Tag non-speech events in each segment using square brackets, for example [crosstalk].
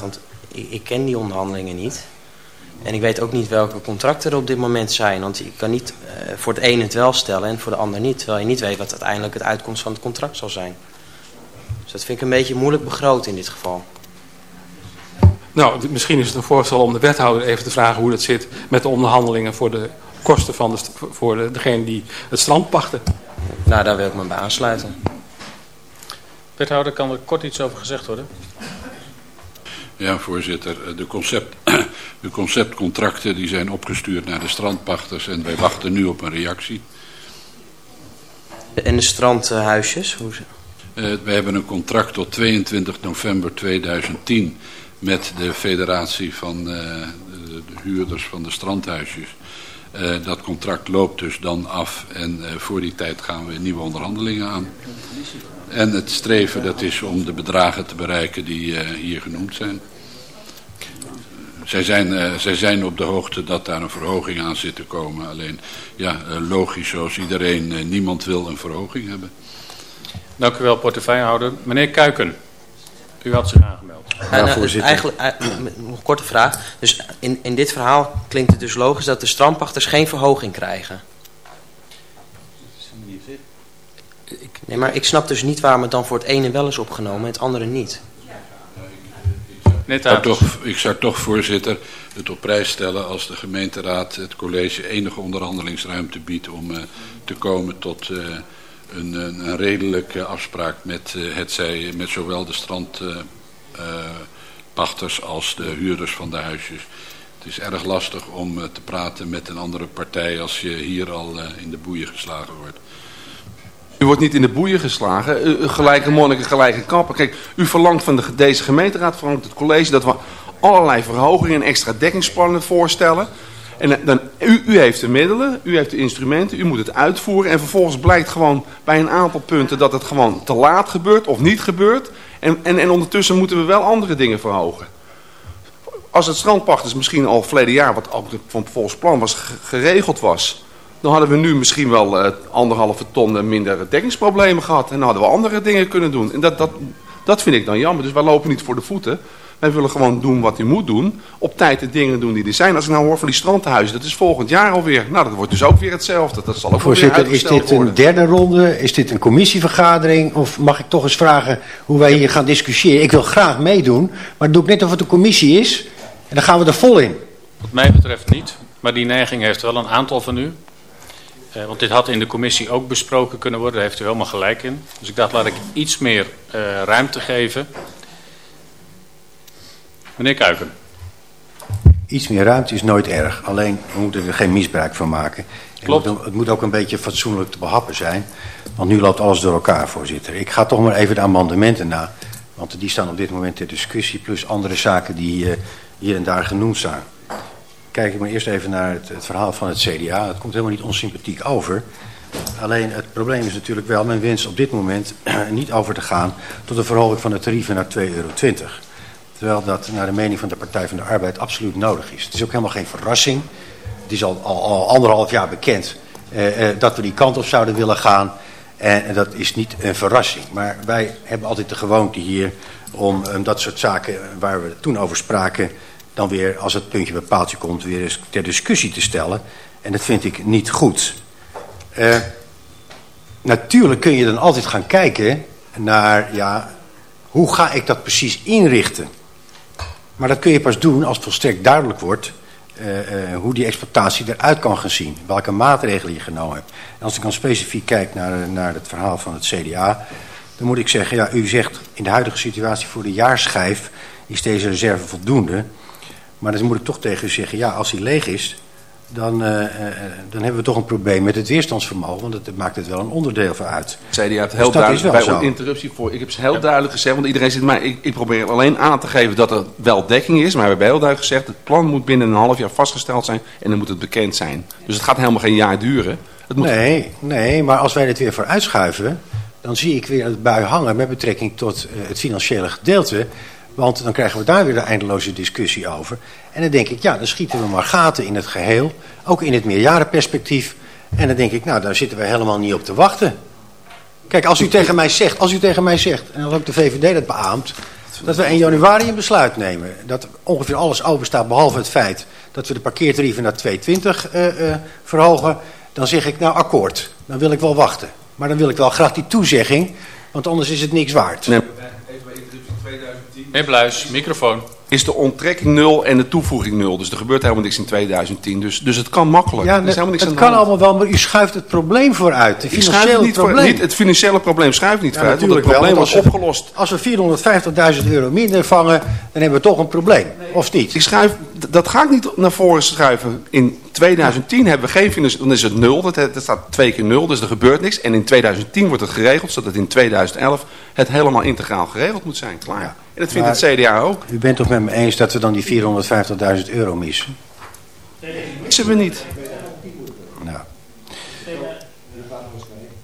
Want ik, ik ken die onderhandelingen niet. En ik weet ook niet welke contracten er op dit moment zijn. Want je kan niet uh, voor het een het wel stellen en voor de ander niet. Terwijl je niet weet wat uiteindelijk het uitkomst van het contract zal zijn. Dus dat vind ik een beetje moeilijk begroot in dit geval. Nou, misschien is het een voorstel om de wethouder even te vragen hoe dat zit met de onderhandelingen voor de kosten van de, voor de, degene die het strand pachten. Nou, daar wil ik me bij aansluiten. Wethouder, kan er kort iets over gezegd worden? Ja, voorzitter. De, concept, [clears throat] de conceptcontracten die zijn opgestuurd naar de strandpachters en wij wachten nu op een reactie. En de strandhuisjes? Hoe ze... Uh, wij hebben een contract tot 22 november 2010 met de federatie van uh, de, de, huurders van de strandhuisjes. Uh, dat contract loopt dus dan af en voor die tijd gaan we nieuwe onderhandelingen aan. En het streven dat is om de bedragen te bereiken die uh, hier genoemd zijn. Zij zijn, uh, zij zijn op de hoogte dat daar een verhoging aan zit te komen. Alleen, ja, uh, logisch zoals iedereen, niemand wil een verhoging hebben. Dank u wel, portefeuillehouder. Meneer Kuiken, u had zich aangemeld. Ja, voorzitter. Eigenlijk, nog een korte vraag. Dus in, in dit verhaal klinkt het dus logisch dat de strandpachters geen verhoging krijgen. Ik, nee, maar ik snap dus niet waarom het dan voor het ene wel is opgenomen en het andere niet. Ik zou, toch, ik zou toch, voorzitter, het op prijs stellen als de gemeenteraad het college enige onderhandelingsruimte biedt om uh, te komen tot uh, een, een, een, redelijke afspraak met, uh, het zij, met zowel de strandpachters als de huurders van de huisjes. Het is erg lastig om te praten met een andere partij als je hier al in de boeien geslagen wordt. U wordt niet in de boeien geslagen. Uh, gelijke monniken, gelijke kappen. Kijk, u verlangt van de, deze gemeenteraad, verlangt het college, dat we allerlei verhogingen en extra dekkingsplannen voorstellen. En dan, u, u heeft de middelen, u heeft de instrumenten, u moet het uitvoeren. En vervolgens blijkt gewoon bij een aantal punten dat het gewoon te laat gebeurt of niet gebeurt. En, en, en ondertussen moeten we wel andere dingen verhogen. Als het strandpachters misschien al verleden jaar, wat van volgens plan was, geregeld was dan hadden we nu misschien wel uh, anderhalve ton minder dekkingsproblemen gehad. En dan hadden we andere dingen kunnen doen. En dat, dat, dat vind ik dan jammer. Dus wij lopen niet voor de voeten. Wij willen gewoon doen wat u moet doen. Op tijd de dingen doen die er zijn. Als ik nou hoor van die strandhuizen, dat is volgend jaar alweer. Nou, dat wordt dus ook weer hetzelfde. Dat zal ook Voorzitter, is dit een derde ronde? Is dit een commissievergadering? Of mag ik toch eens vragen hoe wij hier gaan discussiëren? Ik wil graag meedoen, maar doe ik net of het een commissie is. En dan gaan we er vol in. Wat mij betreft niet. Maar die neiging heeft wel een aantal van u. Uh, want dit had in de commissie ook besproken kunnen worden. Daar heeft u helemaal gelijk in. Dus ik dacht, laat ik iets meer uh, ruimte geven. Meneer Kuiken. Iets meer ruimte is nooit erg. Alleen, we moeten er geen misbruik van maken. Klopt. Het moet, het moet ook een beetje fatsoenlijk te behappen zijn. Want nu loopt alles door elkaar, voorzitter. Ik ga toch maar even de amendementen na. Want die staan op dit moment ter discussie. Plus andere zaken die uh, hier en daar genoemd zijn kijk ik maar eerst even naar het, het, verhaal van het CDA. Het komt helemaal niet onsympathiek over. Alleen het probleem is natuurlijk wel, men wens op dit moment [clears throat] niet over te gaan tot een verhoging van de tarieven naar 2,20 euro. Terwijl dat naar de mening van de Partij van de Arbeid absoluut nodig is. Het is ook helemaal geen verrassing. Het is al, al, al anderhalf jaar bekend eh, eh, dat we die kant op zouden willen gaan. En, dat is niet een verrassing. Maar wij hebben altijd de gewoonte hier om dat soort zaken waar we toen over spraken dan weer, als het puntje bij paaltje komt, weer eens ter discussie te stellen. En dat vind ik niet goed. Uh, natuurlijk kun je dan altijd gaan kijken naar, ja, hoe ga ik dat precies inrichten? Maar dat kun je pas doen als volstrekt duidelijk wordt uh, uh, hoe die exploitatie eruit kan gaan zien. Welke maatregelen je genomen hebt. Als ik dan specifiek kijk naar, naar het verhaal van het CDA... dan moet ik zeggen, ja, u zegt in de huidige situatie voor de jaarschijf... is deze reserve voldoende... Maar dan moet ik toch tegen u zeggen, ja, als hij leeg is, dan, uh, uh, dan hebben we toch een probleem met het weerstandsvermogen. Want dat maakt het wel een onderdeel van uit. Zei die heeft heel dus duidelijk bij een interruptie voor. Ik heb ze heel ja. duidelijk gezegd, want iedereen zit maar. Ik, ik, probeer alleen aan te geven dat er wel dekking is. Maar we hebben heel duidelijk gezegd, het plan moet binnen een half jaar vastgesteld zijn. En dan moet het bekend zijn. Dus het gaat helemaal geen jaar duren. Het moet... Nee, nee, maar als wij dit weer vooruitschuiven, dan zie ik weer het bui hangen met betrekking tot uh, het financiële gedeelte. Want dan krijgen we daar weer de eindeloze discussie over. En dan denk ik, ja, dan schieten we maar gaten in het geheel. Ook in het meerjarenperspectief. En dan denk ik, nou, daar zitten we helemaal niet op te wachten. Kijk, als u tegen mij zegt, als u tegen mij zegt, en als ook de VVD dat beaamt... Dat we in januari een besluit nemen. Dat ongeveer alles overstaat behalve het feit dat we de parkeertarieven naar 220 uh, uh, verhogen. Dan zeg ik nou akkoord. Dan wil ik wel wachten. Maar dan wil ik wel graag die toezegging. Want anders is het niks waard. Nee. Meneer Bluis, microfoon. Is de onttrekking nul en de toevoeging nul. Dus er gebeurt helemaal niks in 2010. Dus, dus het kan makkelijk. Ja, er is helemaal niks het kan allemaal wel, maar u schuift het probleem vooruit. Het financiële niet voor, probleem. niet, het financiële probleem schuift niet Ja, vooruit. Want het wel, probleem want was als we- opgelost. Als we 450.000 euro minder vangen, dan hebben we toch een probleem. Of niet? Ik schuif, dat ga ik niet naar voren schuiven. In 2010 hebben we geen financiële... Dan is het nul. Dat, dat staat twee keer nul. Dus er gebeurt niks. En in 2010 wordt het geregeld. Zodat in 2011 het helemaal integraal geregeld moet zijn. Klaar. Ja. En dat vindt Maar- het CDA ook. U bent toch met me eens dat we dan die 450.000 euro missen? Missen we niet. Nou.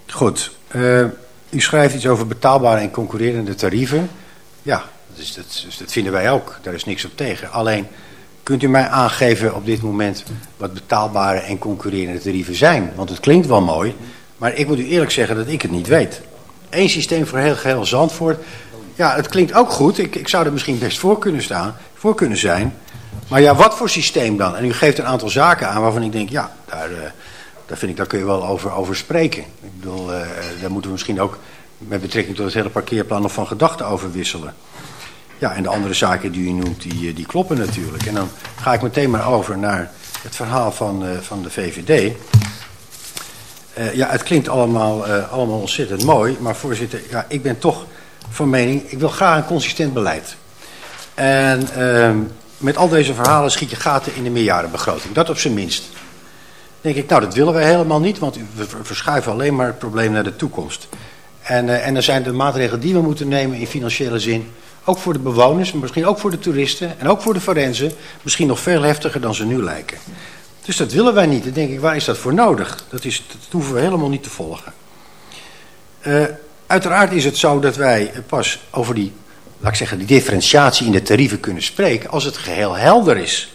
Goed. Eh, u schrijft iets over betaalbare en concurrerende tarieven. Ja, dat, is, dat, is- dat vinden wij ook. Daar is niks op tegen. Alleen, kunt u mij aangeven op dit moment wat betaalbare en concurrerende tarieven zijn? Want het klinkt wel mooi, maar ik moet u eerlijk zeggen dat ik het niet weet. Eén systeem voor heel geheel Zandvoort. Ja, het klinkt ook goed. Ik, ik zou er misschien best voor kunnen staan, voor kunnen zijn. Maar ja, wat voor systeem dan? En u geeft een aantal zaken aan waarvan ik denk, ja, daar, eh, daar vind ik, daar kun je wel over, over spreken. Ik bedoel, eh, daar moeten we misschien ook met betrekking tot het hele parkeerplan nog van gedachten over wisselen. Ja, en de andere zaken die u noemt, die, eh, die kloppen natuurlijk. En dan ga ik meteen maar over naar het verhaal van, van de VVD. Ja, het klinkt allemaal, allemaal ontzettend mooi, maar voorzitter, ja, ik ben toch van mening, ik wil graag een consistent beleid. En ehm, met al deze verhalen schiet je gaten in de meerjarenbegroting, dat op zijn minst. denk ik, nou dat willen wij helemaal niet, want we verschuiven alleen maar het probleem naar de toekomst. En, en er zijn de maatregelen die we moeten nemen in financiële zin, ook voor de bewoners, maar misschien ook voor de toeristen en ook voor de forensen, misschien nog veel heftiger dan ze nu lijken. Dus dat willen wij niet. Dan denk ik, waar is dat voor nodig? Dat, is, dat hoeven we helemaal niet te volgen. Uh, uiteraard is het zo dat wij pas over die, laat ik zeggen, die differentiatie in de tarieven kunnen spreken als het geheel helder is.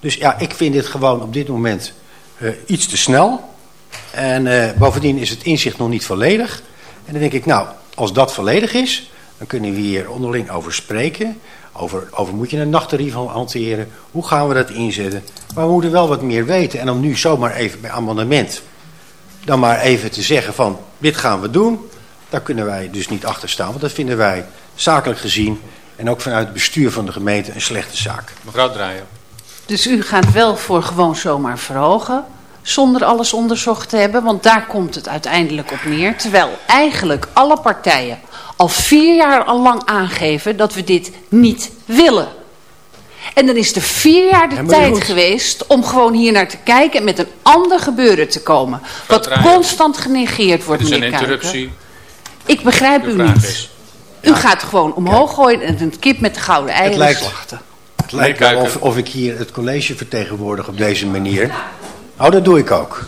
Dus ja, ik vind dit gewoon op dit moment uh, iets te snel. En uh, bovendien is het inzicht nog niet volledig. En dan denk ik, nou, als dat volledig is, dan kunnen we hier onderling over spreken. Over, over moet je een nachttarief hanteren? Hoe gaan we dat inzetten? Maar we moeten wel wat meer weten. En om nu zomaar even bij amendement dan maar even te zeggen van dit gaan we doen. Daar kunnen wij dus niet achter staan. Want dat vinden wij zakelijk gezien en ook vanuit het bestuur van de gemeente een slechte zaak. Mevrouw Draaier. Dus u gaat wel voor gewoon zomaar verhogen zonder alles onderzocht te hebben, want daar komt het uiteindelijk op neer. Terwijl eigenlijk alle partijen al vier jaar al lang aangeven dat we dit niet willen. En dan is er vier jaar de Ja, tijd goed. geweest om gewoon hier naar te kijken en met een ander gebeuren te komen. Wat constant genegeerd wordt, Dit is een interruptie. Ik begrijp De u niet. is. U gaat gewoon omhoog gooien en een kip met de gouden eieren lijkt- slachten. Het lijkt wel of, of ik hier het college vertegenwoordig op deze manier. Nou, dat doe ik ook.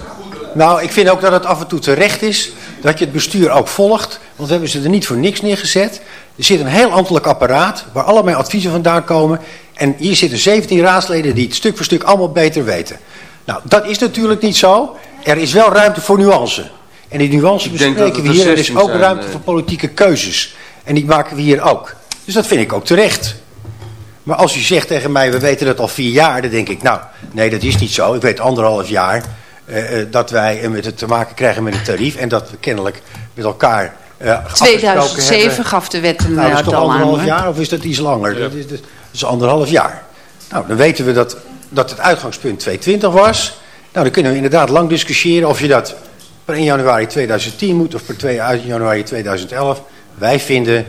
Nou, ik vind ook dat het af en toe terecht is dat je het bestuur ook volgt. Want we hebben ze er niet voor niks neergezet. Er zit een heel ambtelijk apparaat waar allemaal adviezen vandaan komen. En hier zitten 17 raadsleden die het stuk voor stuk allemaal beter weten. Nou, dat is natuurlijk niet zo. Er is wel ruimte voor nuance. En die nuance bespreken we er hier. Er is 16 ook zijn, ruimte eh. voor politieke keuzes. En die maken we hier ook. Dus dat vind ik ook terecht. Maar als u zegt tegen mij, we weten dat al vier jaar, dan denk ik, nou, nee, dat is niet zo. Ik weet anderhalf jaar eh, eh, dat wij eh, met het te maken krijgen met een tarief en dat we kennelijk met elkaar eh afgesproken 2007 hebben. gaf de wet een Nou, dat eh, is toch aan. anderhalf jaar of is dat iets langer? Ja. Dat, is, dat is anderhalf jaar. Nou, dan weten we dat, dat het uitgangspunt 220 was. Nou, dan kunnen we inderdaad lang discussiëren of je dat per 1 januari 2010 moet of per 2 januari 2011. Wij vinden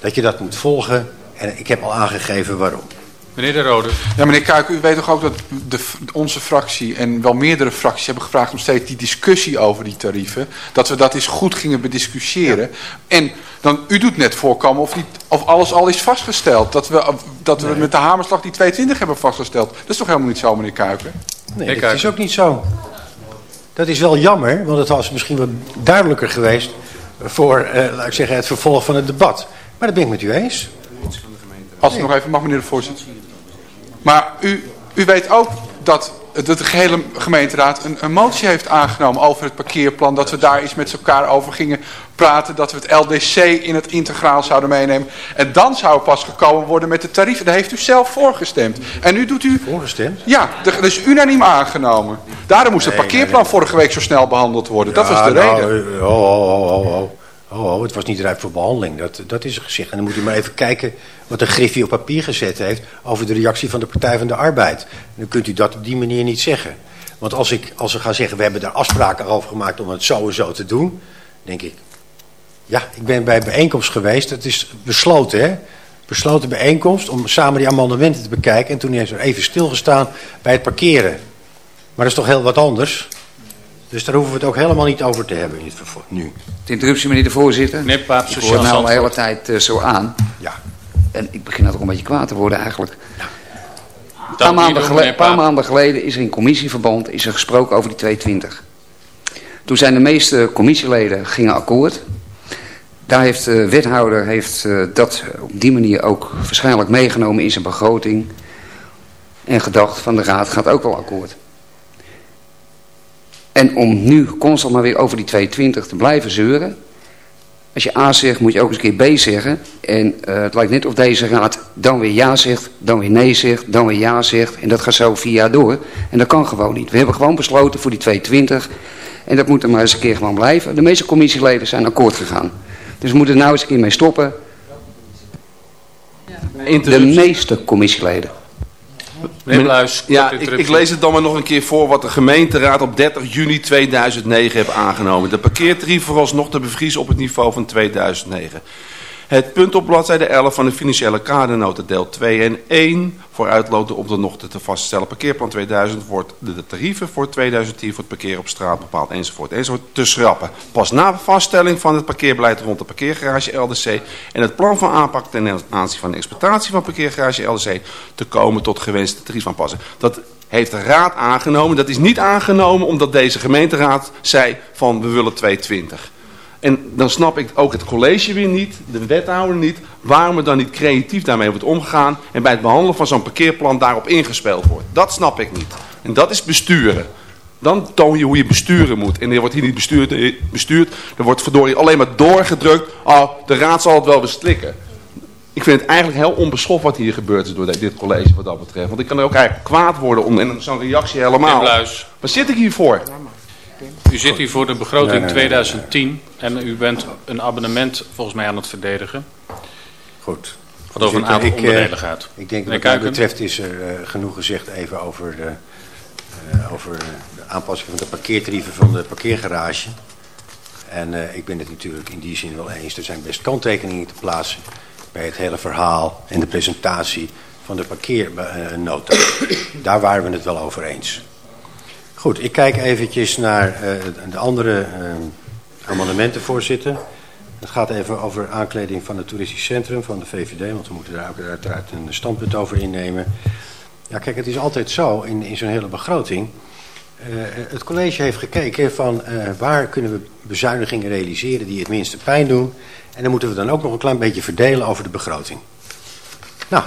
dat je dat moet volgen en ik heb al aangegeven waarom. Meneer De Rode. Ja, meneer Kuik, u weet toch ook dat de, onze fractie en wel meerdere fracties hebben gevraagd om steeds die discussie over die tarieven, dat we dat eens goed gingen bediscussiëren. En dan, u doet net voorkomen of, niet, of alles al is vastgesteld. Dat we, dat we met de hamerslag die 22 hebben vastgesteld. Dat is toch helemaal niet zo, meneer Kuiken? Nee, dat is ook niet zo. Dat is wel jammer, want het was misschien wat duidelijker geweest voor, eh, laat ik zeggen, het vervolg van het debat. Maar dat ben ik met u eens. Als het nog even mag, meneer de voorzitter. Maar u, u weet ook dat dat de gehele gemeenteraad een, een motie heeft aangenomen over het parkeerplan. Dat we daar eens met elkaar over gingen praten. Dat we het LDC in het integraal zouden meenemen. En dan zou pas gekomen worden met de tarieven. Daar heeft u zelf voorgestemd. En nu doet u... Voorgestemd? Ja, dat is unaniem aangenomen. Daarom moest het parkeerplan vorige week zo snel behandeld worden. dat was de reden. nou, eh, oh, oh, oh, oh, oh. Het was niet rijp voor behandeling. Dat, dat is een gezegd. En dan moet u maar even kijken wat de Griffie op papier gezet heeft... over de reactie van de Partij van de Arbeid. En dan kunt u dat op die manier niet zeggen. Want als, ik, als we gaan zeggen, we hebben daar afspraken over gemaakt... om het zo en zo te doen, denk ik... Ja, ik ben bij een bijeenkomst geweest. Dat is besloten, hè? Besloten bijeenkomst om samen die amendementen te bekijken. En toen heeft er even stilgestaan bij het parkeren. Maar dat is toch heel wat anders... Dus daar hoeven we het ook helemaal niet over te hebben in het vervolg, nu. De interruptie, meneer de voorzitter. Meneer Paap, Ik hoor nou al de hele tijd eh, zo aan. Ja. En ik begin er toch een beetje kwaad te worden eigenlijk. Een paar, maanden doen, geleden, meneer paar Paap. maanden geleden is er in commissieverband is er gesproken over die 220. Toen zijn de meeste commissieleden gingen akkoord. Daar heeft de wethouder heeft, eh, dat op die manier ook waarschijnlijk meegenomen in zijn begroting. En gedacht van de raad gaat ook wel akkoord. En om nu constant maar weer over die 220 te blijven zeuren. Als je A zegt, moet je ook eens een keer B zeggen. En eh, het lijkt net of deze raad dan weer ja zegt, dan weer nee zegt, dan weer ja zegt. En dat gaat zo vier jaar door. En dat kan gewoon niet. We hebben gewoon besloten voor die 220. En dat moet er maar eens een keer gewoon blijven. De meeste commissieleden zijn akkoord gegaan. Dus we moeten er nou eens een keer mee stoppen. De meeste commissieleden. Meneer Bluis, Ja, ik, ik lees het dan maar nog een keer voor wat de gemeenteraad op 30 juni 2009 heeft aangenomen. De parkeertarief vooralsnog te bevriezen op het niveau van 2009. Het punt op bladzijde 11 van de financiële kadernota deel 2 en 1 vooruitlopen op de nog te vaststellen parkeerplan 2000 wordt de, tarieven voor 2010 voor het parkeren op straat bepaald enzovoort enzovoort te schrappen. Pas na vaststelling van het parkeerbeleid rond de parkeergarage LDC en het plan van aanpak ten aanzien van de exploitatie van parkeergarage LDC te komen tot gewenste tariefaanpassing. Dat heeft de raad aangenomen. Dat is niet aangenomen omdat deze gemeenteraad zei van we willen 220. En dan snap ik ook het college weer niet, de wethouder niet, waarom er dan niet creatief daarmee wordt omgegaan en bij het behandelen van zo'n parkeerplan daarop ingespeeld wordt. Dat snap ik niet. En dat is besturen. Dan toon je hoe je besturen moet. En er wordt hier niet bestuurd, eh, bestuurd er wordt verdorie alleen maar doorgedrukt. Oh, de raad zal het wel beslikken. Ik vind het eigenlijk heel onbeschoft wat hier gebeurd is door dit- college wat dat betreft. Want ik kan er ook eigenlijk kwaad worden om en zo'n reactie Meneer helemaal. Bluis, Waar zit ik hier voor? U zit hier voor de begroting Nee, nee, nee, nee, 2010 en u bent een abonnement volgens mij aan het verdedigen. Goed. Wat over een Voorzitter, aantal ik, eh, onderdelen gaat. Ik denk Meneer wat dat Kuiken? betreft is er eh, genoeg gezegd even over de, eh, over de aanpassing van de parkeertarieven van de parkeergarage. En eh, ik ben het natuurlijk in die zin wel eens. Er zijn best kanttekeningen te plaatsen bij het hele verhaal en de presentatie van de parkeernota. Daar waren we het wel over eens. Goed, ik kijk eventjes naar eh, de andere eh, amendementen, voorzitter. Het gaat even over aankleding van het toeristisch centrum van de VVD, want we moeten daar ook uiteraard een standpunt over innemen. Ja, kijk, het is altijd zo in, in zo'n hele begroting. Eh, het college heeft gekeken van waar kunnen we bezuinigingen realiseren die het minste pijn doen. En dan moeten we dan ook nog een klein beetje verdelen over de begroting. Nou,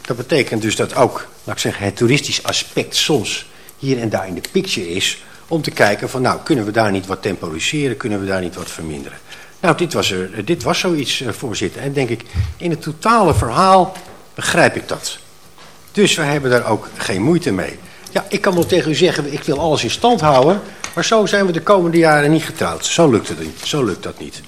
dat betekent dus dat ook, laat ik zeggen, het toeristisch aspect soms hier en daar in de picture is. Om te kijken van, nou, kunnen we daar niet wat temporiseren, kunnen we daar niet wat verminderen. Nou, dit was, er, dit was zoiets, eh, voorzitter. En denk ik, in het totale verhaal begrijp ik dat. Dus we hebben daar ook geen moeite mee. Ja, ik kan wel tegen u zeggen, ik wil alles in stand houden. Maar zo zijn we de komende jaren niet getrouwd. Zo lukt het niet. Zo lukt dat niet.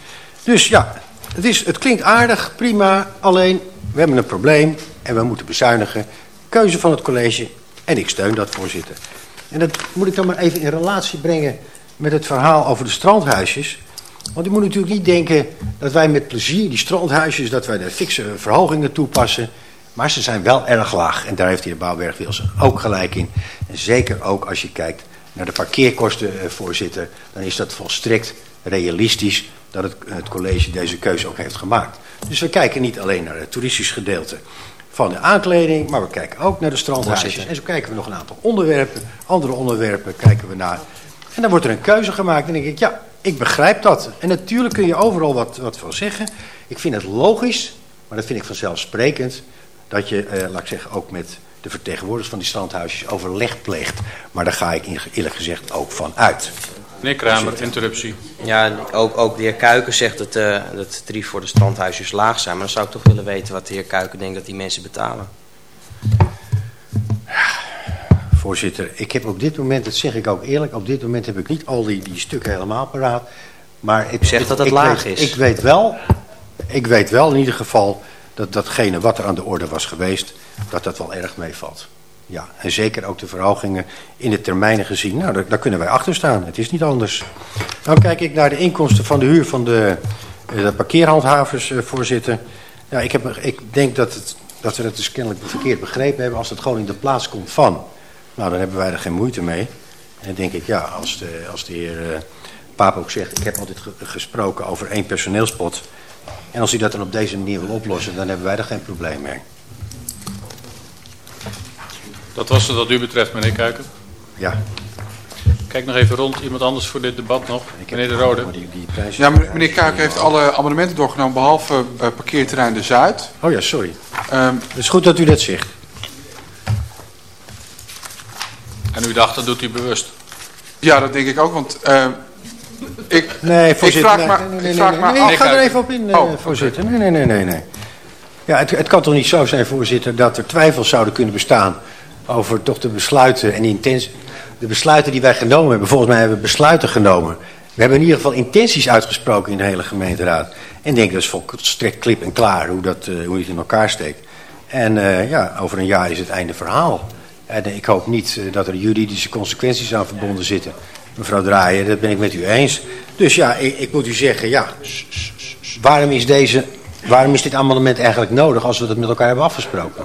Dus ja, het, is, het klinkt aardig, prima. Alleen, we hebben een probleem en we moeten bezuinigen. Keuze van het college en ik steun dat, voorzitter. En dat moet ik dan maar even in relatie brengen met het verhaal over de strandhuisjes. Want u moet natuurlijk niet denken dat wij met plezier die strandhuisjes, dat wij daar fikse verhogingen toepassen. Maar ze zijn wel erg laag. En daar heeft de heer Bouwberg-Wilson ook gelijk in. En zeker ook als je kijkt naar de parkeerkosten, eh, voorzitter. Dan is dat volstrekt realistisch dat het college deze keuze ook heeft gemaakt. Dus we kijken niet alleen naar het toeristisch gedeelte van de aankleding. Maar we kijken ook naar de strandhuisjes. En zo kijken we nog een aantal onderwerpen. Andere onderwerpen kijken we naar. En dan wordt er een keuze gemaakt. En dan denk ik, ja, ik begrijp dat. En natuurlijk kun je overal wat, wat van zeggen. Ik vind het logisch, maar dat vind ik vanzelfsprekend dat je, eh, laat ik zeggen, ook met de vertegenwoordigers van die strandhuisjes overleg pleegt. Maar daar ga ik eerlijk gezegd ook van uit. Meneer Kramer, interruptie. Ja, en ook, ook de heer Kuiken zegt dat, eh dat de voor de strandhuisjes laag zijn. Maar dan zou ik toch willen weten wat de heer Kuiken denkt dat die mensen betalen. Voorzitter, ik heb op dit moment, dat zeg ik ook eerlijk, op dit moment heb ik niet al die, die stukken helemaal paraat. Maar ik, Zeg dat het ik laag weet, is. Ik weet wel, ik weet wel in ieder geval dat datgene wat er aan de orde was geweest, dat dat wel erg meevalt. Ja, en zeker ook de verhogingen in de termijnen gezien. Nou, daar, kunnen wij achter staan. Het is niet anders. Nou kijk ik naar de inkomsten van de huur van de, eh, de parkeerhandhavers, eh, voorzitter. Ja, ik, heb, ik denk dat, het, dat we het dus kennelijk verkeerd begrepen hebben als het gewoon in de plaats komt van. Nou, dan hebben wij er geen moeite mee. En dan denk ik, ja, als de, als de heer eh, Paap ook zegt... ik heb altijd ge- gesproken over één personeelspot... en als u dat dan op deze manier wil oplossen... dan hebben wij er geen probleem mee. Dat was het wat u betreft, meneer Kuiken. Ja. Kijk nog even rond. Iemand anders voor dit debat nog? Meneer De Rode. Die, die prijs... Ja, meneer meneer Kuiken heeft alle amendementen doorgenomen behalve eh, parkeerterrein De Zuid. Oh ja, sorry. Ehm, Het is goed dat u dat zegt. En u dacht, dat doet u bewust. ja, dat denk ik ook, want ehm, ik, Nee, voorzitter. vraag nee, maar- nee, nee, ik vraag nee, maar ik ga er even op in, eh, Oh, voorzitter. Nee, nee, nee, nee, nee. Ja, het, het kan toch niet zo zijn, voorzitter, dat er twijfels zouden kunnen bestaan over toch de besluiten en intens, de besluiten die wij genomen hebben. Volgens mij hebben we besluiten genomen. We hebben in ieder geval intenties uitgesproken in de hele gemeenteraad. En ik denk dat is volstrekt klip en klaar hoe, dat, eh, hoe het in elkaar steekt. En eh, ja, over een jaar is het einde verhaal. En ik hoop niet eh, dat er juridische consequenties aan verbonden zitten. Mevrouw Draaien, dat ben ik met u eens. Dus ja, ik, ik moet u zeggen, ja, waarom is, deze, waarom is dit amendement eigenlijk nodig als we dat met elkaar hebben afgesproken?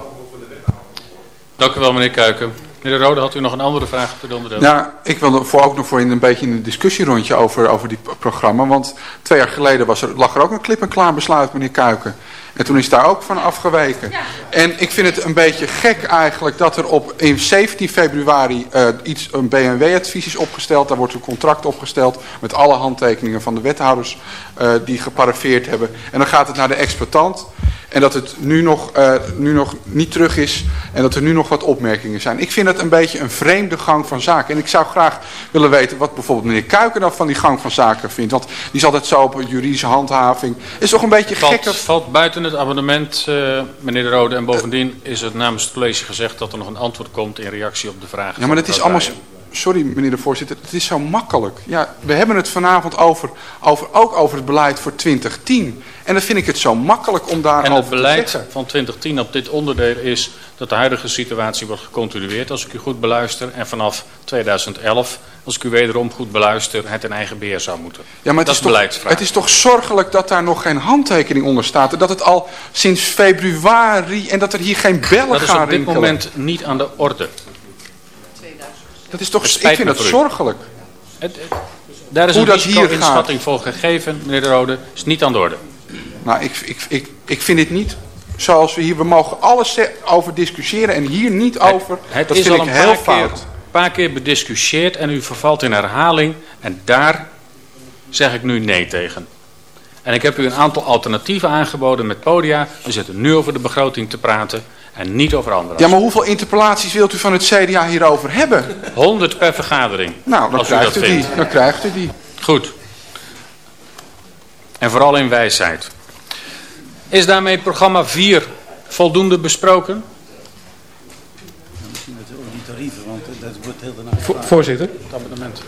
Dank u wel, meneer Kuiken. Meneer De Rode, had u nog een andere vraag op dit onderdeel? Nou, ik wil er voor ook nog voor in een beetje in een discussierondje over, over die programma. Want twee jaar geleden was er, lag er ook een klip en klaar besluit, meneer Kuiken. En toen is daar ook van afgeweken. En ik vind het een beetje gek eigenlijk dat er op in 17 februari eh, iets, een BMW-advies is opgesteld. Daar wordt een contract opgesteld met alle handtekeningen van de wethouders eh, die geparafeerd hebben. En dan gaat het naar de exploitant. En dat het nu nog, eh, nu nog niet terug is en dat er nu nog wat opmerkingen zijn. Ik vind het een beetje een vreemde gang van zaken. En ik zou graag willen weten wat bijvoorbeeld meneer Kuiken dan van die gang van zaken vindt. Want die is altijd zo op juridische handhaving. Is toch een beetje gekke... Valt, valt buiten het abonnement, eh, meneer De Rode. En bovendien is het namens het college gezegd dat er nog een antwoord komt in reactie op de vraag. Ja, maar dat is allemaal... Sorry, meneer de voorzitter. Het is zo makkelijk. Ja, we hebben het vanavond over, over, ook over het beleid voor 2010. En dan vind ik het zo makkelijk om daarover En het beleid van 2010 op dit onderdeel is dat de huidige situatie wordt gecontinueerd, als ik u goed beluister. En vanaf 2011, als ik u wederom goed beluister, het in eigen beheer zou moeten. Ja, maar het dat is, is toch, het is toch zorgelijk dat daar nog geen handtekening onder staat. En dat het al sinds februari en dat er hier geen bellen Dat is gaan op dit rinkelen. moment niet aan de orde. Dat is toch, ik vind dat zorgelijk. Het, het- daar is Hoe een risico-inschatting voor gegeven, meneer De Rode. is niet aan de orde. Nou, ik, ik, ik, ik vind dit niet zoals we hier... We mogen alles over discussiëren en hier niet over. Het dat is vind al ik een heel paar keer, paar keer bediscussieerd en u vervalt in herhaling. En daar zeg ik nu nee tegen. En ik heb u een aantal alternatieven aangeboden met podia. We zitten nu over de begroting te praten en niet over andere Ja, maar hoeveel interpellaties wilt u van het CDA hierover hebben? 100 per vergadering. Nou, dan u krijgt u die. Dan krijgt u die. Goed. En vooral in wijsheid. Is daarmee programma 4 voldoende besproken? Misschien met die tarieven, want dat wordt heel daarna Vo- voorzitter, Het abonnement.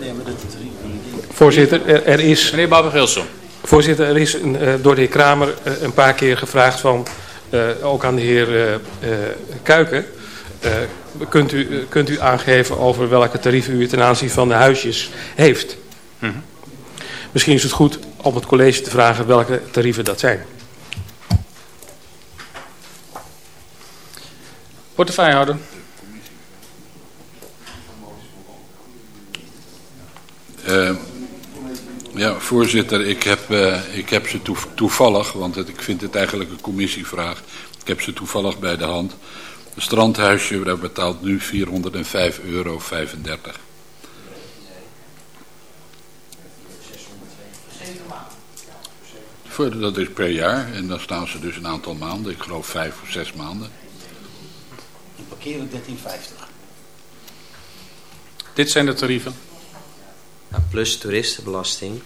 Nee, maar dat tarieven. voorzitter er, er is, Meneer Babbe-Gilson. voorzitter, er is een, eh, door de heer Kramer eh, een paar keer gevraagd van, eh, ook aan de heer eh, eh, Kuiken, eh, kunt, u, eh, kunt u aangeven over welke tarieven u ten aanzien van de huisjes heeft? Mhm. Misschien is het goed om het college te vragen welke tarieven dat zijn. Portefeuillehouder. Eh, ja, voorzitter, ik heb, eh, ik heb ze toe- toevallig, want ik vind het eigenlijk een commissievraag. Ik heb ze toevallig bij de hand. Een strandhuisje, dat betaalt nu 405,35 euro. Dat is per jaar en dan staan ze dus een aantal maanden, ik geloof vijf of zes maanden. Parkeren 13,50. Dit zijn de tarieven. Nou, plus toeristenbelasting.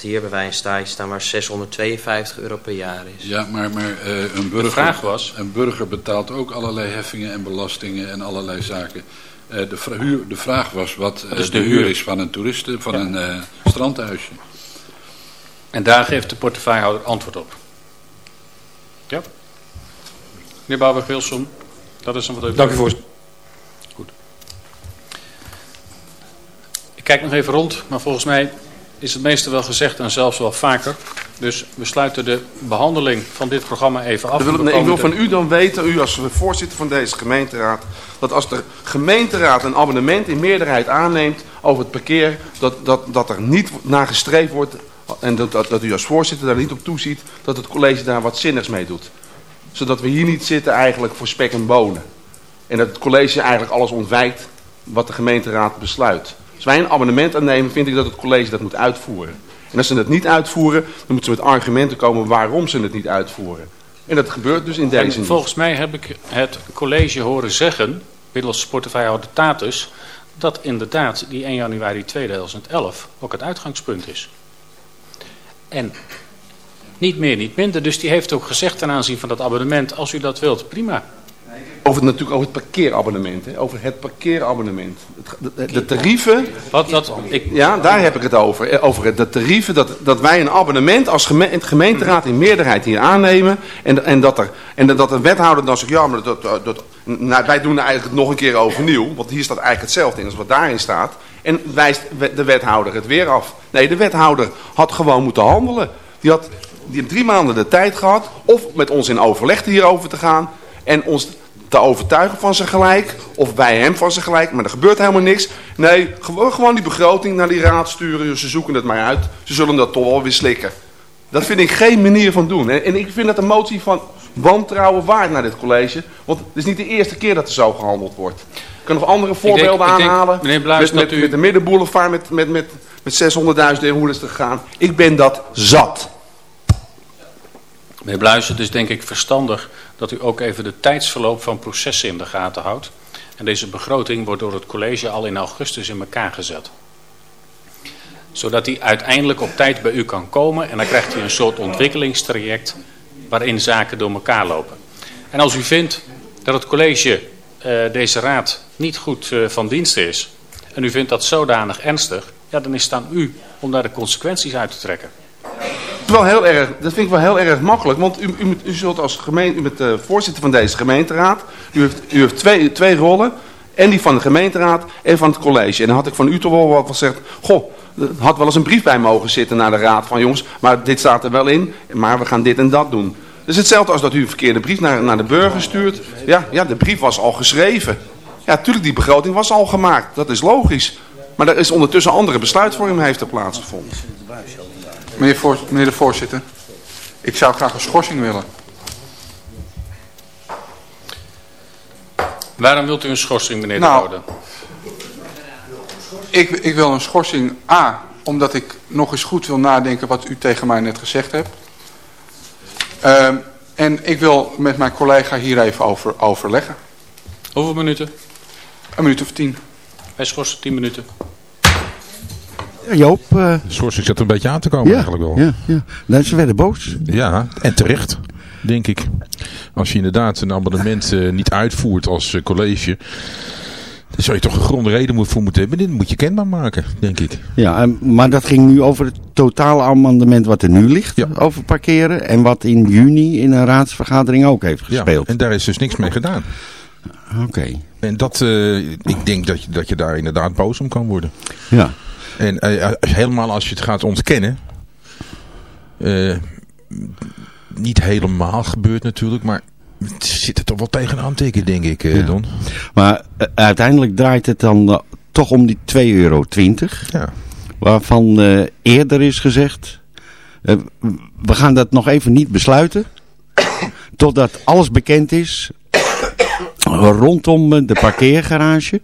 Hier hebben wij een stage staan waar 652 euro per jaar is. Ja, maar, maar eh, een, burger, vraag was- een burger betaalt ook allerlei heffingen en belastingen en allerlei zaken. Eh, de, huur, de vraag was wat eh, Dus de, de huur huur. is van een toeristen, van een eh, strandhuisje. En daar geeft de portefeuillehouder antwoord op. Ja. Meneer Bouwberg-Wilson, dat is een wat Dank u voorzitter. Ik kijk nog even rond, maar volgens mij is het meeste wel gezegd en zelfs wel vaker. Dus we sluiten de behandeling van dit programma even af. Ik wil, We nee, ik wil komen van u dan weten, u als voorzitter van deze gemeenteraad, dat als de gemeenteraad een abonnement in meerderheid aanneemt over het parkeer, dat, dat, dat er niet naar gestreefd wordt en dat, dat, dat u als voorzitter daar niet op toeziet, dat het college daar wat zinnigs mee doet. Zodat we hier niet zitten eigenlijk voor spek en bonen. En dat het college eigenlijk alles ontwijkt wat de gemeenteraad besluit. Als wij een abonnement aannemen, vind ik dat het college dat moet uitvoeren. En als ze het niet uitvoeren, dan moeten ze met argumenten komen waarom ze het niet uitvoeren. En dat gebeurt dus in deze volgens mij heb ik het college horen zeggen, middels portefeuillehouder Tatus, dat inderdaad die 1 januari 2011 ook het uitgangspunt is. En niet meer, niet minder. Dus die heeft ook gezegd ten aanzien van dat abonnement, als u dat wilt, prima. Over, het- natuurlijk over het parkeerabonnement. Hè? Over het parkeerabonnement. De, de tarieven, Wat, dat, ik, ja, daar heb ik het over. Over de tarieven, dat, dat wij een abonnement als geme gemeenteraad in meerderheid hier aannemen. En, en, dat, er, en dat de wethouder dan zegt, ja, maar dat, dat, nou, wij doen er eigenlijk nog een keer overnieuw. Want hier staat eigenlijk hetzelfde in als wat daarin staat. En wijst de wethouder het weer af. Nee, de wethouder had gewoon moeten handelen. Die had, die heeft drie maanden de tijd gehad. Of met ons in overleg hierover te gaan. En ons te overtuigen van zijn gelijk. Of wij hem van zijn gelijk. Maar er gebeurt helemaal niks. Nee, gewoon, gewoon die begroting naar die raad sturen. Ze zoeken het maar uit. Ze zullen dat toch wel weer slikken. Dat vind ik geen manier van doen. En, ik vind dat een motie van wantrouwen waard naar dit college. Want het is niet de eerste keer dat er zo gehandeld wordt. Ik kan nog andere voorbeelden ik denk, aanhalen. meneer Bluis, met, met, u- met de middenboulevard met, met, met, met 600.000 euro hoe is het gegaan. Ik ben dat zat. Meneer Bluis, het is denk ik verstandig dat u ook even de tijdsverloop van processen in de gaten houdt. En deze begroting wordt door het college al in augustus in elkaar gezet. Zodat die uiteindelijk op tijd bij u kan komen en dan krijgt u een soort ontwikkelingstraject waarin zaken door elkaar lopen. En als u vindt dat het college eh, deze raad niet goed eh, van dienst is en u vindt dat zodanig ernstig, ja, dan is het aan u om daar de consequenties uit te trekken. Wel heel erg, dat vind ik wel heel erg makkelijk. Want u, u, u zult als gemeente, u bent de voorzitter van deze gemeenteraad. U heeft, u heeft twee, twee rollen. En die van de gemeenteraad en van het college. En dan had ik van u toch wel wat gezegd. Goh, er had wel eens een brief bij mogen zitten naar de raad. Van jongens, maar dit staat er wel in. Maar we gaan dit en dat doen. Dus hetzelfde als dat u een verkeerde brief naar, naar de burger stuurt. Ja, ja, de brief was al geschreven. Ja, natuurlijk, die begroting was al gemaakt. Dat is logisch. Maar er is ondertussen andere besluitvorming heeft er plaatsgevonden. Meneer, voor, meneer de voorzitter, ik zou graag een schorsing willen. Waarom wilt u een schorsing, meneer Nou, De Rode? Ik, ik wil een schorsing A, omdat ik nog eens goed wil nadenken wat u tegen mij net gezegd hebt. Ehm, en ik wil met mijn collega hier even over overleggen. Hoeveel minuten? Een minuut of tien. Wij schorsen 10 minuten. Ja, Joop. eh, De schorsing zat er een beetje aan te komen ja, eigenlijk wel. ja, ja. Nee, ze werden boos. Ja, en terecht, denk ik. Als je inderdaad een abonnement eh, niet uitvoert als eh, college... dan zou je toch een gronde reden voor moeten hebben. Dit moet je kenbaar maken, denk ik. Ja, en- maar dat ging nu over het totale amendement wat er nu ligt. Ja. Over parkeren. En wat in juni in een raadsvergadering ook heeft Ja, gespeeld. en daar is dus niks mee gedaan. Oké. En dat, eh, ik denk dat je, dat je daar inderdaad boos om kan worden. Ja. En eh, helemaal als je het gaat ontkennen... eh, niet helemaal gebeurt natuurlijk, maar... Het zit er toch wel tegenaan tikken, denk ik, eh, Ja. Don. Maar uiteindelijk draait het dan toch om die 2,20 euro. Ja. Waarvan eerder is gezegd... we gaan dat nog even niet besluiten. [coughs] totdat alles bekend is [coughs] rondom de parkeergarage.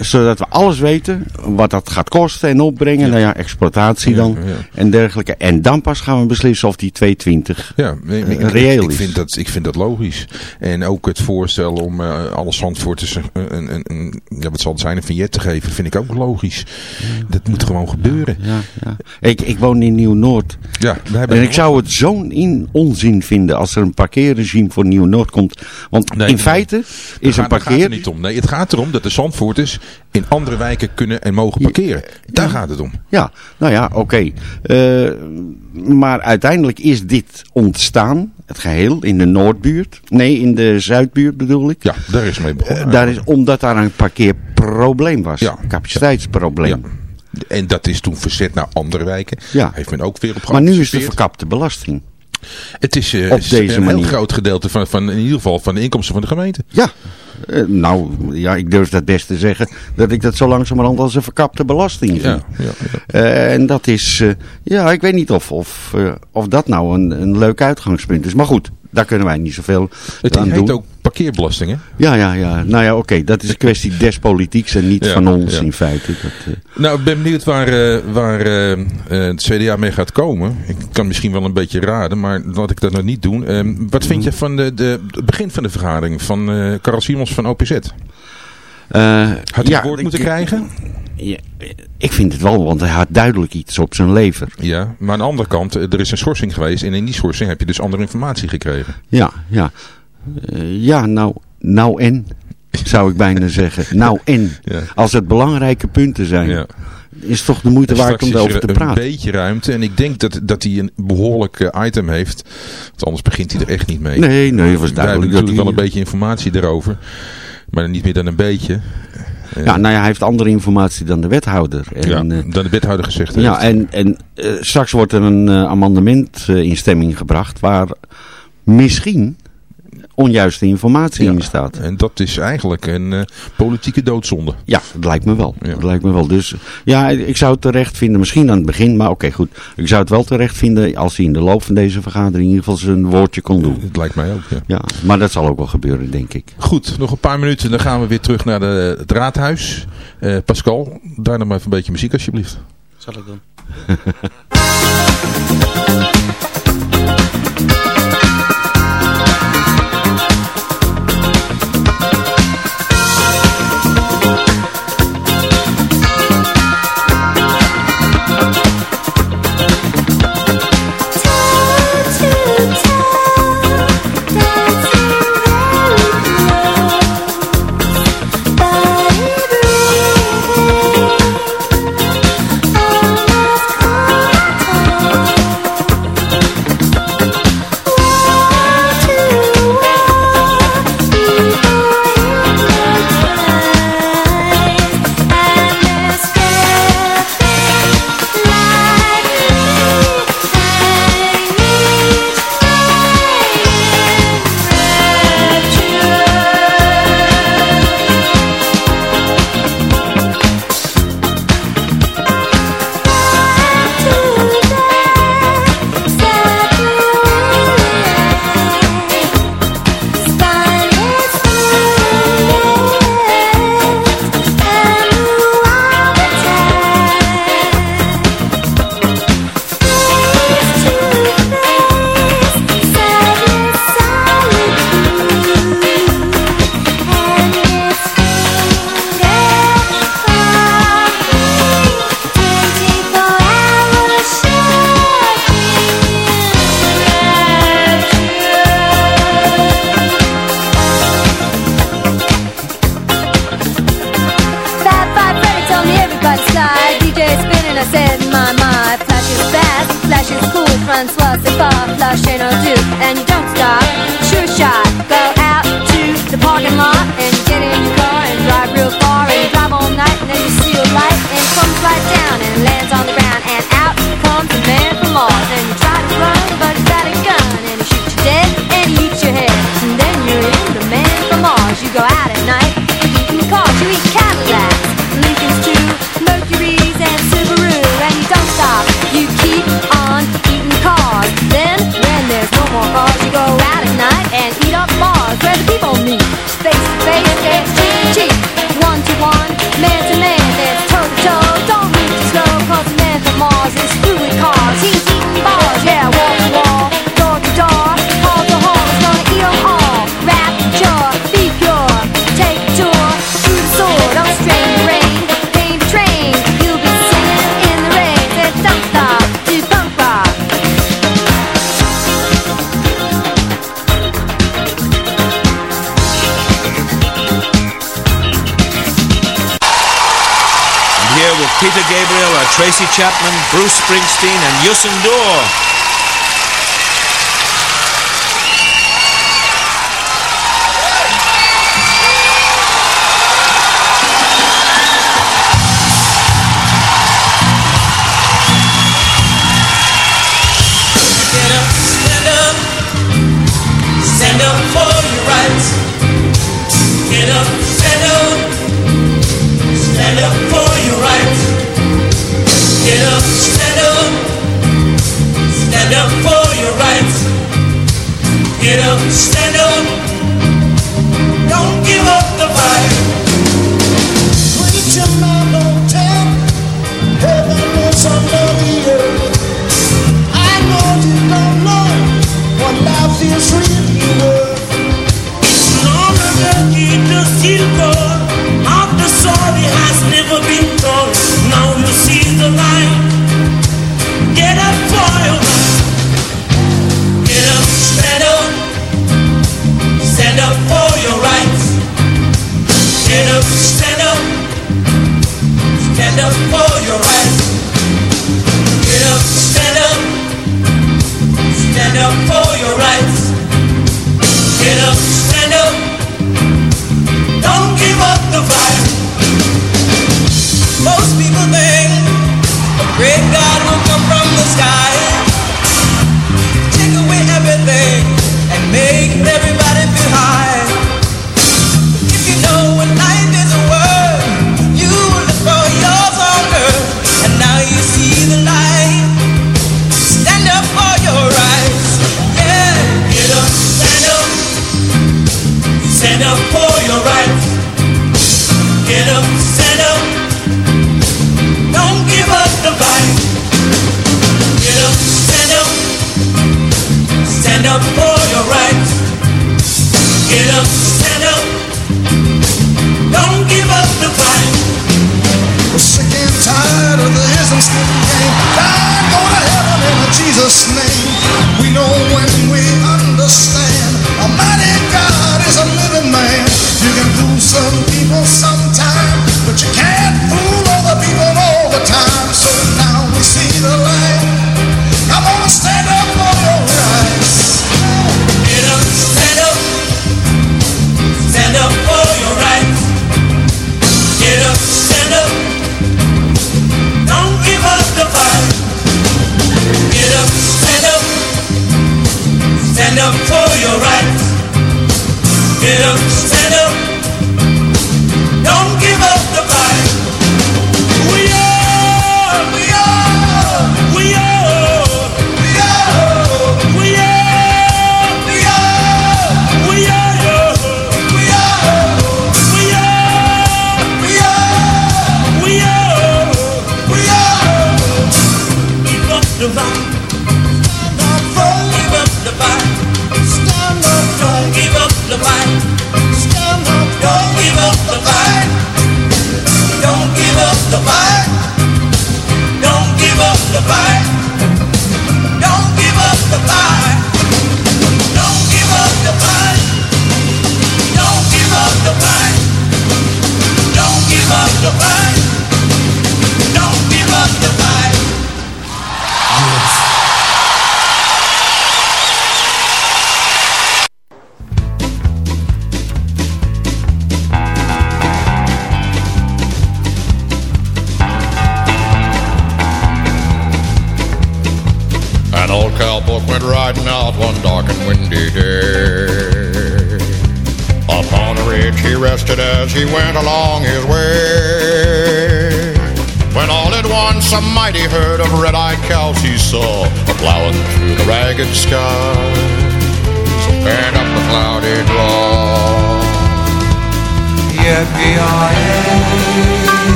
Zodat we alles weten, wat dat gaat kosten en opbrengen. Nou ja, exploitatie dan Ja, ja. en dergelijke. En dan pas gaan we beslissen of die 220 Ja, ik, eh, ik- reëel ik, is. vind dat, ik vind dat logisch. En ook het voorstel om eh alle Zandvoorters een, een, een, een- ja, wat zal het zijn, een vignet te geven, vind ik ook logisch. Dat moet gewoon gebeuren. Ja, ja. Ik, ik woon in Nieuw-Noord. Ja, En ik zou het zo'n in onzin vinden als er een parkeerregime voor Nieuw-Noord komt. Want Nee, in nee. feite is gaat- een gaat parkeer... het niet om. Nee, het gaat erom dat de Zandvoorters in andere wijken kunnen en mogen parkeren. Daar gaat het om. Ja, nou ja, oké. Eh, maar uiteindelijk is dit ontstaan, het geheel, in de Noordbuurt. Nee, in de Zuidbuurt bedoel ik. Ja, daar is mee begonnen. Eh, daar is, omdat daar een parkeerprobleem was. Ja. Capaciteitsprobleem. En dat is toen verzet naar andere wijken. Ja. Heeft men ook weer op Maar nu is de verkapte belasting. Het is, eh, op deze een manier. heel groot gedeelte van, van, in ieder geval van de inkomsten van de gemeente. Ja, eh, nou, ja, ik durf dat best te zeggen. Dat ik dat zo langzamerhand als een verkapte belasting zie. Ja, ja, ja. Eh, en dat is, eh, ja, ik weet niet of, of, of dat nou een, een leuk uitgangspunt is. Maar goed, daar kunnen wij niet zoveel Het aan heet doen. ook parkeerbelasting, hè? Ja, ja, ja. Nou ja, oké. Dat is een kwestie des politieks en niet Ja, van ons ja. in feite. Dat, eh, Nou, ik ben benieuwd waar, eh, waar eh, het CDA mee gaat komen. Ik kan misschien wel een beetje raden, maar laat ik dat nog niet doen. Eh, wat vind je van de, de, het begin van de vergadering van eh Karel Simons van OPZ? Had hij ja, het woord ik- moeten krijgen? ja, ik vind het wel, want hij had duidelijk iets op zijn lever. Ja, maar aan de andere kant, er is een schorsing geweest. En in die schorsing heb je dus andere informatie gekregen. Ja, ja. Eh, ja, nou, nou en, zou ik bijna [laughs] zeggen. Nou en. Ja. Als het belangrijke punten zijn, Ja. is toch de moeite waard om is erover er te een praten. beetje ruimte. En ik denk dat, dat hij een behoorlijk eh, item heeft. Want anders begint hij er echt niet mee. Nee, nee, het was Wij hebben duidelijk dat natuurlijk wel een beetje informatie erover. Maar niet meer dan een beetje. Ja, nou ja, hij heeft andere informatie dan de wethouder. En, ja, eh, dan de wethouder gezegd heeft. ja, en, en eh, straks wordt er een eh, amendement eh, in stemming gebracht waar misschien onjuiste informatie Ja. in staat. En dat is eigenlijk een eh, politieke doodzonde. Ja, dat lijkt me wel. Ja. Dat lijkt me wel. Dus ja, ik zou het terecht vinden, misschien aan het begin, maar oké goed. Ik zou het wel terecht vinden als hij in de loop van deze vergadering in ieder geval zijn woordje kon doen. Het lijkt mij ook, ja. Ja, maar dat zal ook wel gebeuren, denk ik. Goed, nog een paar minuten. Dan gaan we weer terug naar de, het raadhuis. Eh, Pascal, daar nog maar even een beetje muziek alsjeblieft. Zal ik doen. [laughs] Peter Gabriel are Tracy Chapman, Bruce Springsteen, and Yusin Dor.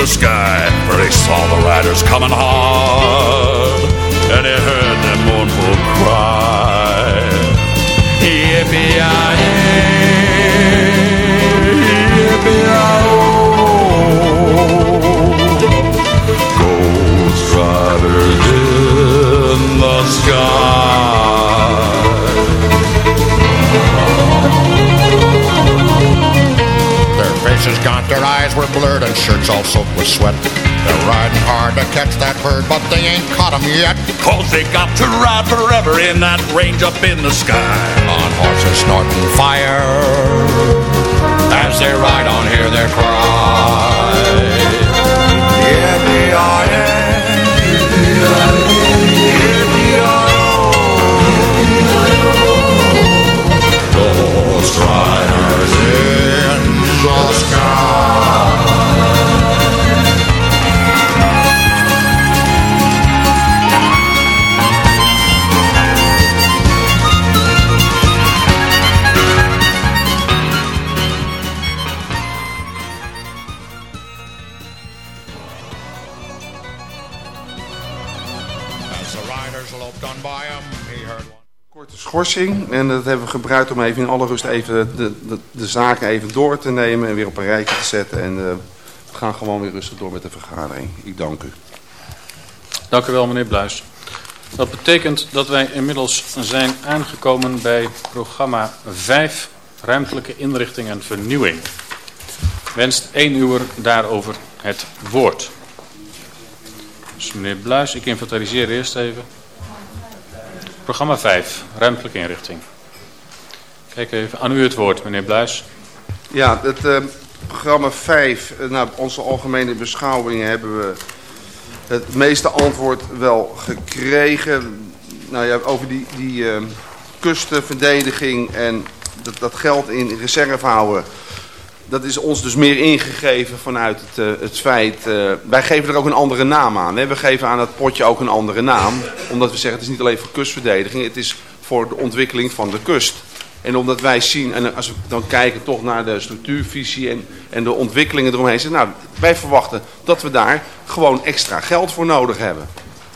the sky, for he saw the riders coming hard. With sweat. They're riding hard to catch that bird, but they ain't caught him yet. Cause they got to ride forever in that range up in the sky. On horses snorting fire, as they ride on, hear their Ghost En dat hebben we gebruikt om even in alle rust even de, de, de zaken even door te nemen en weer op een rijtje te zetten. En eh, we gaan gewoon weer rustig door met de vergadering. Ik dank u. Dank u wel, meneer Bluis. Dat betekent dat wij inmiddels zijn aangekomen bij programma 5, ruimtelijke inrichting en vernieuwing. Wenst één uur daarover het woord. Dus meneer Bluis, ik inventariseer eerst even. Programma 5, ruimtelijke inrichting. Kijk even, aan u het woord, meneer Bluis. Ja, het eh, programma 5, uh, nou, onze algemene beschouwingen hebben we het meeste antwoord wel gekregen. Nou ja, over die, die eh, kustenverdediging en dat, dat geld in reserve houden. Dat is ons dus meer ingegeven vanuit het, eh, het feit... eh, wij geven er ook een andere naam aan. We geven aan dat potje ook een andere naam. Omdat we zeggen, het is niet alleen voor kustverdediging. Het is voor de ontwikkeling van de kust. En omdat wij zien, en als we dan kijken toch naar de structuurvisie en, en de ontwikkelingen eromheen. Zeggen, nou, wij verwachten dat we daar gewoon extra geld voor nodig hebben.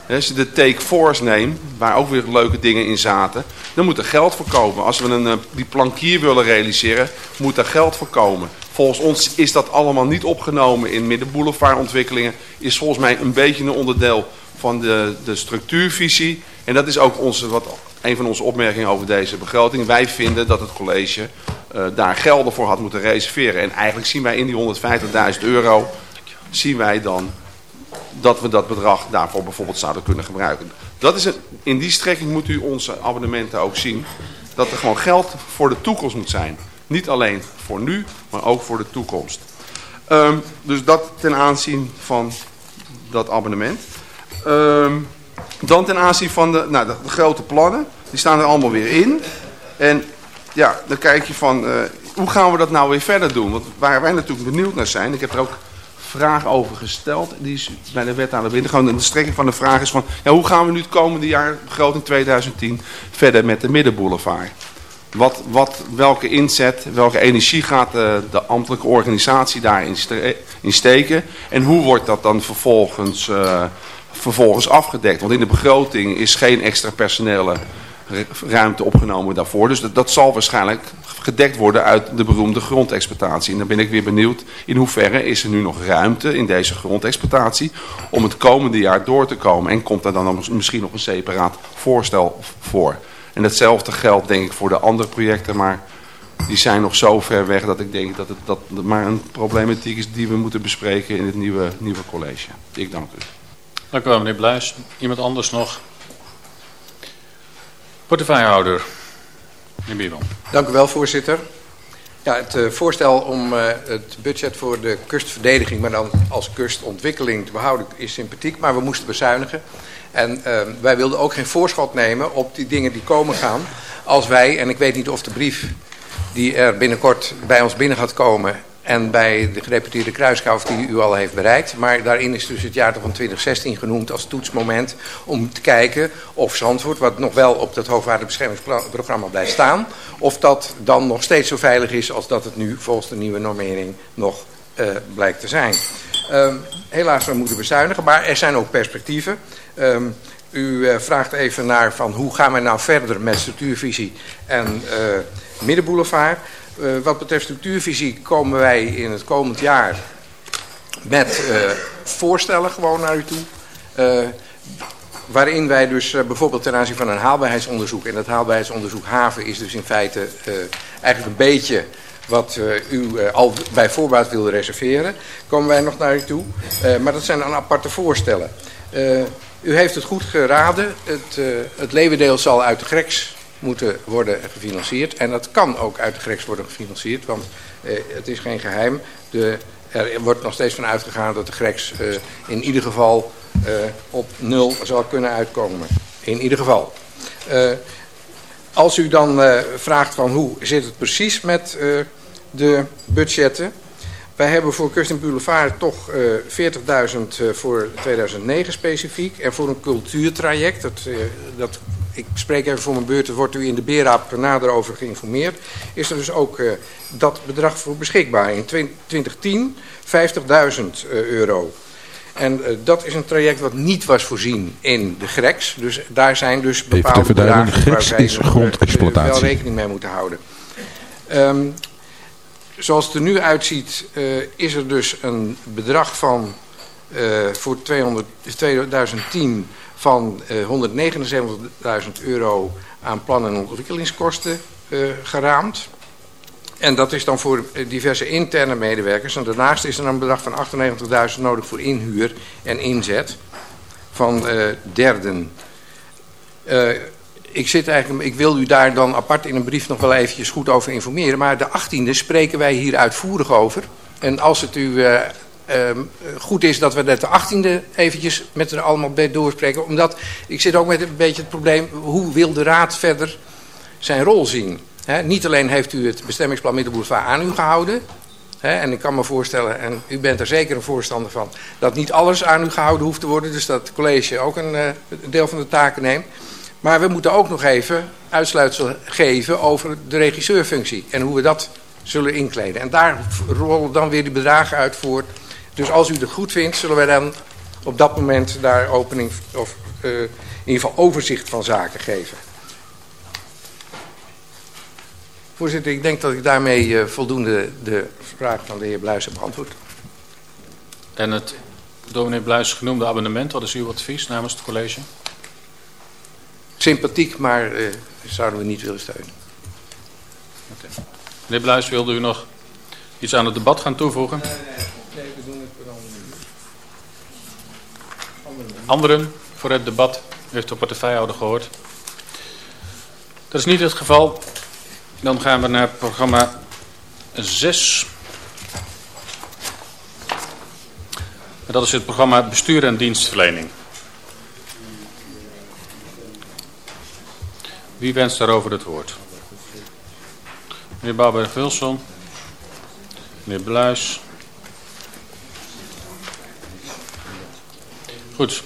Als je de Take Force neemt, waar ook weer leuke dingen in zaten, dan moet er geld voor komen. Als we een, eh, die plankier willen realiseren, moet er geld voor komen. Volgens ons is dat allemaal niet opgenomen in middenboulevardontwikkelingen. Is volgens mij een beetje een onderdeel van de, de structuurvisie. En dat is ook onze, wat, een van onze opmerkingen over deze begroting. Wij vinden dat het college eh, daar gelden voor had moeten reserveren. En eigenlijk zien wij in die 150.000 euro, zien wij dan dat we dat bedrag daarvoor bijvoorbeeld zouden kunnen gebruiken. Dat is in die strekking moet u onze abonnementen ook zien. Dat er gewoon geld voor de toekomst moet zijn. Niet alleen voor nu, maar ook voor de toekomst. Ehm, dus dat ten aanzien van dat abonnement. Ehm, dan ten aanzien van de, nou, de, grote plannen. Die staan er allemaal weer in. En ja, dan kijk je van, eh, hoe gaan we dat nou weer verder doen? Want waar wij natuurlijk benieuwd naar zijn, ik heb er ook vraag over gesteld. Die is bij de wet aan de binnen. Gewoon de strekking van de vraag is van, ja, hoe gaan we nu het komende jaar, begroting 2010, verder met de middenboulevard? Wat, wat, welke inzet, welke energie gaat de, de ambtelijke organisatie daarin steken? En hoe wordt dat dan vervolgens, eh, vervolgens afgedekt? Want in de begroting is geen extra personele ru- ruimte opgenomen daarvoor. Dus dat, zal waarschijnlijk gedekt worden uit de beroemde grondexploitatie. En dan ben ik weer benieuwd in hoeverre is er nu nog ruimte in deze grondexploitatie om het komende jaar door te komen. En komt daar dan misschien nog een separaat voorstel voor. En hetzelfde geldt denk ik voor de andere projecten, maar die zijn nog zo ver weg dat ik denk dat het dat maar een problematiek is die we moeten bespreken in het nieuwe, nieuwe college. Ik dank u. Dank u wel, meneer Bluis. Iemand anders nog? Portefeuillehouder, meneer Bierman. Dank u wel, voorzitter. Ja, het eh, voorstel om eh, het budget voor de kustverdediging, maar dan als kustontwikkeling te behouden, is sympathiek, maar we moesten bezuinigen. En eh, wij wilden ook geen voorschot nemen op die dingen die komen gaan. Als wij, en ik weet niet of de brief die er binnenkort bij ons binnen gaat komen en bij de gedeputeerde Kruiskau of die u al heeft bereikt. Maar daarin is dus het jaar van 2016 genoemd als toetsmoment om te kijken of Zandvoort, wat nog wel op dat hoogwaardebeschermingsprogramma blijft staan, of dat dan nog steeds zo veilig is als dat het nu volgens de nieuwe normering nog eh, blijkt te zijn. Ehm, helaas, we moeten bezuinigen, maar er zijn ook perspectieven. Ehm, u eh, vraagt even naar van hoe gaan wij nou verder met structuurvisie en eh, middenboulevard. Eh, wat betreft structuurvisie komen wij in het komend jaar met eh, voorstellen gewoon naar u toe. Eh, waarin wij dus bijvoorbeeld ten aanzien van een haalbaarheidsonderzoek... en dat haalbaarheidsonderzoek haven is dus in feite eigenlijk een beetje wat u al bij voorbaat wilde reserveren... komen wij nog naar u toe. Maar dat zijn dan aparte voorstellen. U heeft het goed geraden. Het, het leeuwendeel zal uit de greks moeten worden gefinancierd. En dat kan ook uit de greks worden gefinancierd, want eh, het is geen geheim. De, er wordt nog steeds van uitgegaan dat de greks eh, in ieder geval eh, op nul zal kunnen uitkomen. In ieder geval. Eh, als u dan eh, vraagt van hoe zit het precies met eh, de budgetten... Wij hebben voor Kust en Boulevard toch eh 40.000 eh, voor 2009 specifiek. En voor een cultuurtraject, dat, eh, dat, ik spreek even voor mijn beurt, daar wordt u in de BERAP nader over geïnformeerd. Is er dus ook eh, dat bedrag voor beschikbaar. In 2010 50.000 euro. En eh, dat is een traject wat niet was voorzien in de GREX. Dus daar zijn dus bepaalde bedragen waar wij eh, wel rekening mee moeten houden. Ehm, zoals het er nu uitziet, eh, is er dus een bedrag van eh, voor 200, 2010 van eh 179.000 euro aan plan- en ontwikkelingskosten eh, geraamd. En dat is dan voor eh, diverse interne medewerkers. En daarnaast is er een bedrag van 98.000 nodig voor inhuur en inzet van eh, derden. Ik, zit eigenlijk, ik wil u daar dan apart in een brief nog wel eventjes goed over informeren. Maar de 18e spreken wij hier uitvoerig over. En als het u eh, ehm, goed is dat we dat de 18e eventjes met er allemaal bij doorspreken. Omdat ik zit ook met een beetje het probleem, hoe wil de raad verder zijn rol zien? Niet alleen heeft u het bestemmingsplan Middenboulevard aan u gehouden. En ik kan me voorstellen, en u bent er zeker een voorstander van... dat niet alles aan u gehouden hoeft te worden. Dus dat het college ook een eh, deel van de taken neemt. Maar we moeten ook nog even uitsluitsel geven over de regisseurfunctie. En hoe we dat zullen inkleden. En daar rollen dan weer die bedragen uit voort. Dus als u het goed vindt, zullen wij dan op dat moment daar opening... of eh, in ieder geval overzicht van zaken geven. Voorzitter, ik denk dat ik daarmee eh, voldoende de vraag van de heer Bluis heb beantwoord. En het door meneer Bluis genoemde abonnement, wat is uw advies namens het college? Sympathiek, maar eh, zouden we niet willen steunen. Meneer Bluis, wilde u nog iets aan het debat gaan toevoegen? Nee, we doen het andere Anderen voor het debat? U heeft de portefeuillehouder gehoord. Dat is niet het geval. Dan gaan we naar programma 6. En dat is het programma Bestuur en Dienstverlening. Wie wenst daarover het woord? Meneer Bouwberg-Wilson. Meneer Bluis. Goed,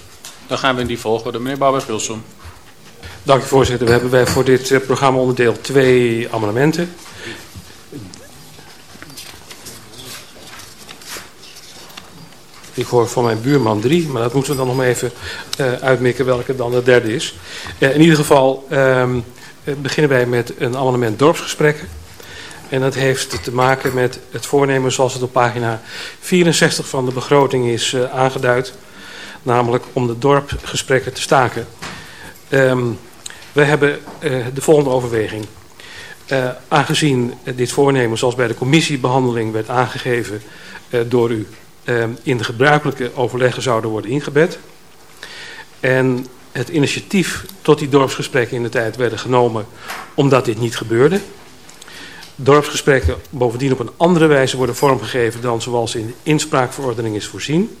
dan gaan we in die volgorde. Meneer Bouwberg-Wilson. Dank u voorzitter. We hebben wij voor dit eh, programma onderdeel twee amendementen. Ik hoor van mijn buurman drie, maar dat moeten we dan nog maar even uh, uitmikken welke dan de derde is. Uh, in ieder geval um, beginnen wij met een amendement dorpsgesprekken. En dat heeft te maken met het voornemen zoals het op pagina 64 van de begroting is aangeduid. Namelijk om de dorpsgesprekken te staken. Um, we hebben de volgende overweging. Aangezien dit voornemen zoals bij de commissiebehandeling werd aangegeven door u in de gebruikelijke overleggen zouden worden ingebed. En het initiatief tot die dorpsgesprekken in de tijd werden genomen omdat dit niet gebeurde. Dorpsgesprekken bovendien op een andere wijze worden vormgegeven dan zoals in de inspraakverordening is voorzien.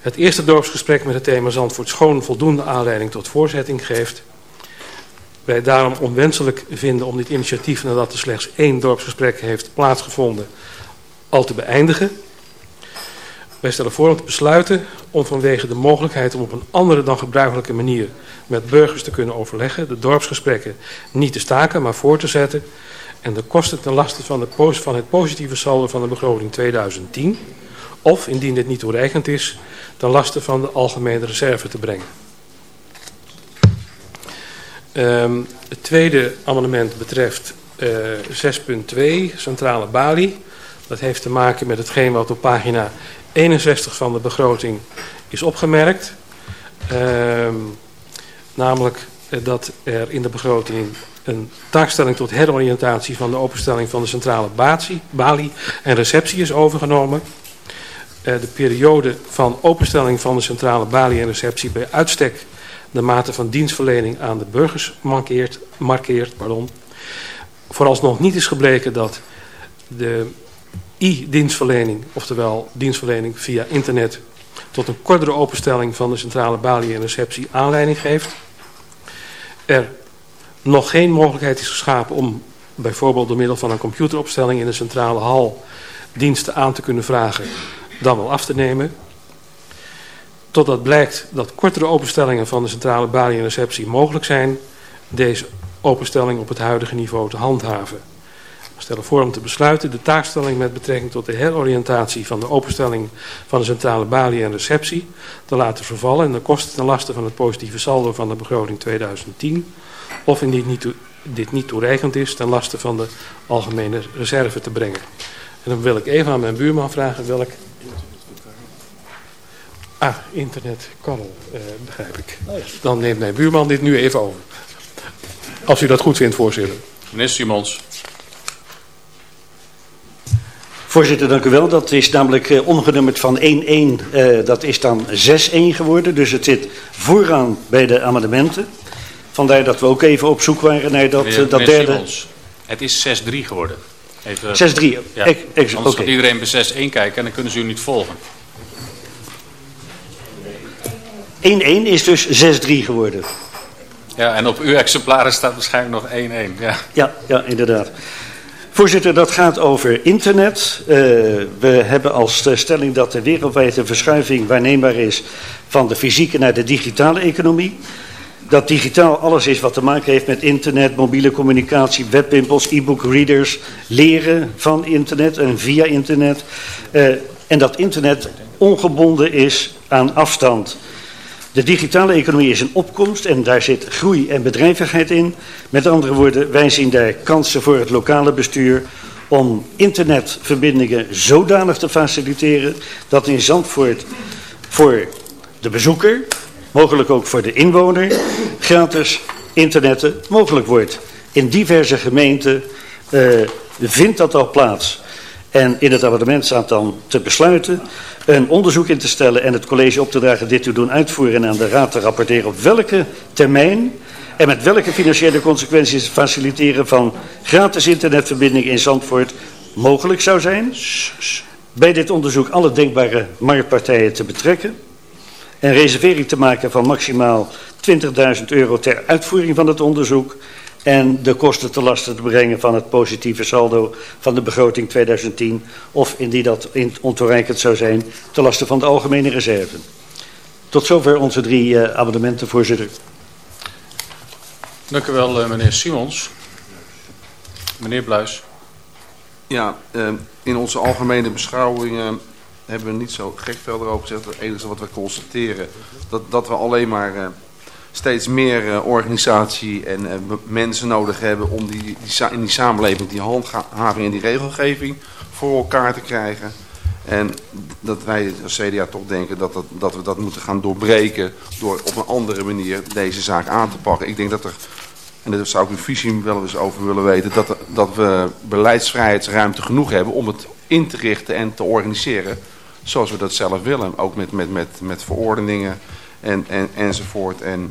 Het eerste dorpsgesprek met het thema Zandvoort Schoon voldoende aanleiding tot voorzetting geeft. Wij daarom onwenselijk vinden om dit initiatief nadat er slechts één dorpsgesprek heeft plaatsgevonden al te beëindigen. Wij stellen voor om te besluiten om vanwege de mogelijkheid om op een andere dan gebruikelijke manier met burgers te kunnen overleggen, de dorpsgesprekken niet te staken, maar voor te zetten en de kosten ten laste van, de, van het positieve saldo van de begroting 2010, of indien dit niet toereikend is, ten laste van de algemene reserve te brengen. Ehm, het tweede amendement betreft eh 6.2, centrale balie. Dat heeft te maken met hetgeen wat op pagina 61 van de begroting is opgemerkt. Ehm, namelijk eh, dat er in de begroting een taakstelling tot heroriëntatie van de openstelling van de centrale balie en receptie is overgenomen. Eh, de periode van openstelling van de centrale balie en receptie bij uitstek de mate van dienstverlening aan de burgers markeert, markeert. Pardon. Vooralsnog niet is gebleken dat de i-dienstverlening, oftewel dienstverlening via internet, tot een kortere openstelling van de centrale balie en receptie aanleiding geeft. Er nog geen mogelijkheid is geschapen om bijvoorbeeld door middel van een computeropstelling in de centrale hal diensten aan te kunnen vragen, dan wel af te nemen. Totdat blijkt dat kortere openstellingen van de centrale balie en receptie mogelijk zijn, deze openstelling op het huidige niveau te handhaven. Stellen voor om te besluiten de taakstelling met betrekking tot de heroriëntatie van de openstelling van de centrale balie en receptie te laten vervallen en de kosten ten laste van het positieve saldo van de begroting 2010 of indien niet dit niet toereikend is ten laste van de algemene reserve te brengen. En dan wil ik even aan mijn buurman vragen welk... Ah, internet, Karel, eh, begrijp ik. Dan neemt mijn buurman dit nu even over. Als u dat goed vindt, voorzitter. Meneer Simons. Voorzitter, dank u wel. Dat is namelijk eh, omgenummerd van 1-1, eh, dat is dan 6-1 geworden. Dus het zit vooraan bij de amendementen. Vandaar dat we ook even op zoek waren naar dat, eh, dat derde... Het is 6-3 geworden. Even, 6-3, Ja. Anders oké. gaat iedereen bij 6-1 kijken en dan kunnen ze u niet volgen. 1-1 is dus 6-3 geworden. Ja, en op uw exemplaren staat waarschijnlijk nog 1-1. Ja. Ja, ja, inderdaad. Voorzitter, dat gaat over internet. Eh, we hebben als stelling dat de wereldwijde verschuiving waarneembaar is van de fysieke naar de digitale economie. Dat digitaal alles is wat te maken heeft met internet, mobiele communicatie, webwinkels, e-book readers, leren van internet en via internet. Eh, en dat internet ongebonden is aan afstand. De digitale economie is een opkomst en daar zit groei en bedrijvigheid in. Met andere woorden, wij zien daar kansen voor het lokale bestuur om internetverbindingen zodanig te faciliteren dat in Zandvoort voor de bezoeker, mogelijk ook voor de inwoner, gratis internetten mogelijk wordt. In diverse gemeenten eh, vindt dat al plaats. En in het amendement staat dan te besluiten een onderzoek in te stellen en het college op te dragen dit te doen uitvoeren en aan de raad te rapporteren op welke termijn en met welke financiële consequenties het faciliteren van gratis internetverbinding in Zandvoort mogelijk zou zijn. Bij dit onderzoek alle denkbare marktpartijen te betrekken. Een reservering te maken van maximaal 20.000 euro ter uitvoering van het onderzoek. En de kosten te lasten te brengen van het positieve saldo van de begroting 2010. Of indien dat ontoereikend zou zijn, te lasten van de algemene reserve. Tot zover onze drie eh, amendementen, voorzitter. Dank u wel, eh, meneer Simons. Meneer Bluis. Ja, eh, in onze algemene beschouwingen hebben we niet zo gek veel erover gezegd. Het enige wat we constateren, dat, dat we alleen maar eh, steeds meer eh, organisatie en eh, mensen nodig hebben om die, die, in die samenleving die handhaving en die regelgeving voor elkaar te krijgen. En dat wij als CDA toch denken dat, dat, dat we dat moeten gaan doorbreken door op een andere manier deze zaak aan te pakken. Ik denk dat er en daar zou ik uw visie wel eens over willen weten, dat, dat we beleidsvrijheidsruimte genoeg hebben om het in te richten en te organiseren zoals we dat zelf willen. Ook met, met, met, met verordeningen en, en, enzovoort. En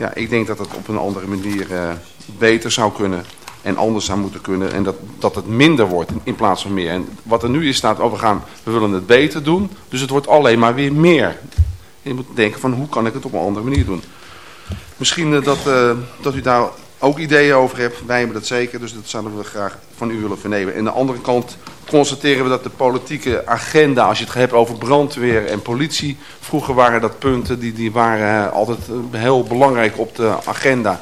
ja, ik denk dat het op een andere manier eh, beter zou kunnen en anders zou moeten kunnen. En dat, dat het minder wordt in, plaats van meer. En wat er nu is staat, oh, we, gaan, we willen het beter doen, dus het wordt alleen maar weer meer. Je moet denken van hoe kan ik het op een andere manier doen. Misschien eh, dat, eh, dat u daar ook ideeën over hebt. Wij hebben dat zeker, dus dat zouden we graag van u willen vernemen. En aan de andere kant constateren we dat de politieke agenda, als je het hebt over brandweer en politie, vroeger waren dat punten die, die waren eh, altijd eh, heel belangrijk op de agenda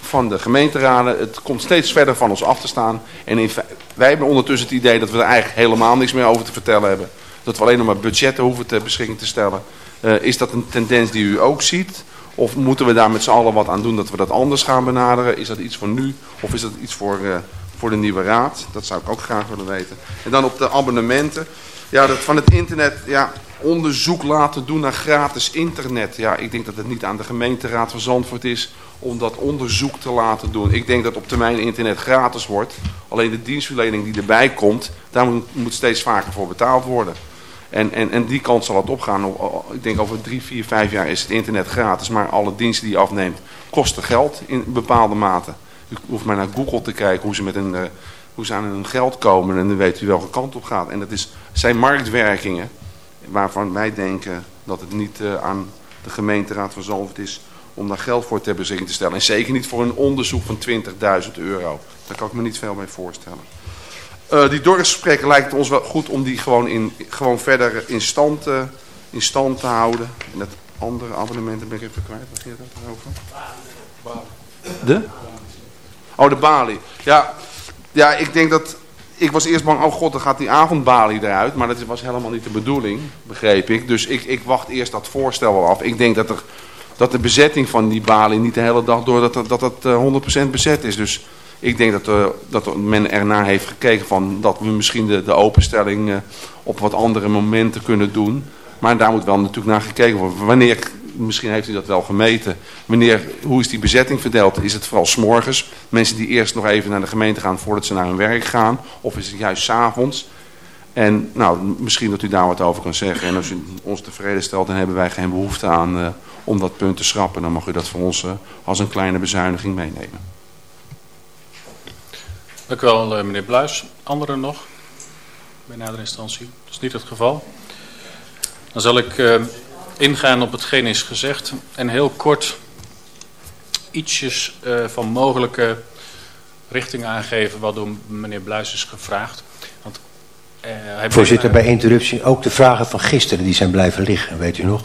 van de gemeenteraden. Het komt steeds verder van ons af te staan. En in, wij hebben ondertussen het idee dat we er eigenlijk helemaal niks meer over te vertellen hebben. Dat we alleen nog maar budgetten hoeven ter beschikking te stellen. Eh, is dat een tendens die u ook ziet? Of moeten we daar met z'n allen wat aan doen dat we dat anders gaan benaderen? Is dat iets voor nu of is dat iets voor, eh, voor de nieuwe raad? Dat zou ik ook graag willen weten. En dan op de abonnementen. Ja, dat van het internet, ja, onderzoek laten doen naar gratis internet. Ja, ik denk dat het niet aan de gemeenteraad van Zandvoort is om dat onderzoek te laten doen. Ik denk dat op termijn internet gratis wordt. Alleen de dienstverlening die erbij komt, daar moet, moet steeds vaker voor betaald worden. En, en, en die kant zal het opgaan. Ik denk over drie, vier, vijf jaar is het internet gratis. Maar alle diensten die je afneemt kosten geld in bepaalde mate. U hoeft maar naar Google te kijken hoe ze, met een, eh, hoe ze aan hun geld komen. En dan weet u welke kant op gaat. En dat is, zijn marktwerkingen waarvan wij denken dat het niet eh, aan de gemeenteraad van is om daar geld voor ter beschikking te stellen. En zeker niet voor een onderzoek van 20.000 euro. Daar kan ik me niet veel bij voorstellen. Eh, die dorpsgesprekken lijkt ons wel goed om die gewoon, in, gewoon verder in stand, eh, in stand te houden. En dat andere abonnement daar ben ik even kwijt. Wat ging dat erover? De? Oh, de balie. Ja, ja, ik denk dat... Ik was eerst bang, oh god, dan gaat die avondbalie eruit. Maar dat was helemaal niet de bedoeling, begreep ik. Dus ik, ik wacht eerst dat voorstel wel af. Ik denk dat, er, dat de bezetting van die balie niet de hele dag door dat dat, dat, het, eh, 100% bezet is. Dus ik denk dat, eh, dat men ernaar heeft gekeken van dat we misschien de, de openstelling eh, op wat andere momenten kunnen doen. Maar daar moet wel natuurlijk naar gekeken worden. Wanneer, misschien heeft u dat wel gemeten, wanneer, hoe is die bezetting verdeeld? Is het vooral s'morgens? Mensen die eerst nog even naar de gemeente gaan voordat ze naar hun werk gaan? Of is het juist s'avonds? En nou, misschien dat u daar wat over kan zeggen. En als u ons tevreden stelt, dan hebben wij geen behoefte aan eh, om dat punt te schrappen. Dan mag u dat voor ons als een kleine bezuiniging meenemen. Dank u wel, eh, meneer Bluis. Anderen nog? Bij nadere instantie? Dat is niet het geval. Dan zal ik eh, ingaan op hetgeen is gezegd. En heel kort ietsjes eh, van mogelijke richtingen aangeven wat door meneer Bluis is gevraagd. Want, hij Voorzitter, bij interruptie ook de vragen van gisteren die zijn blijven liggen, weet u nog?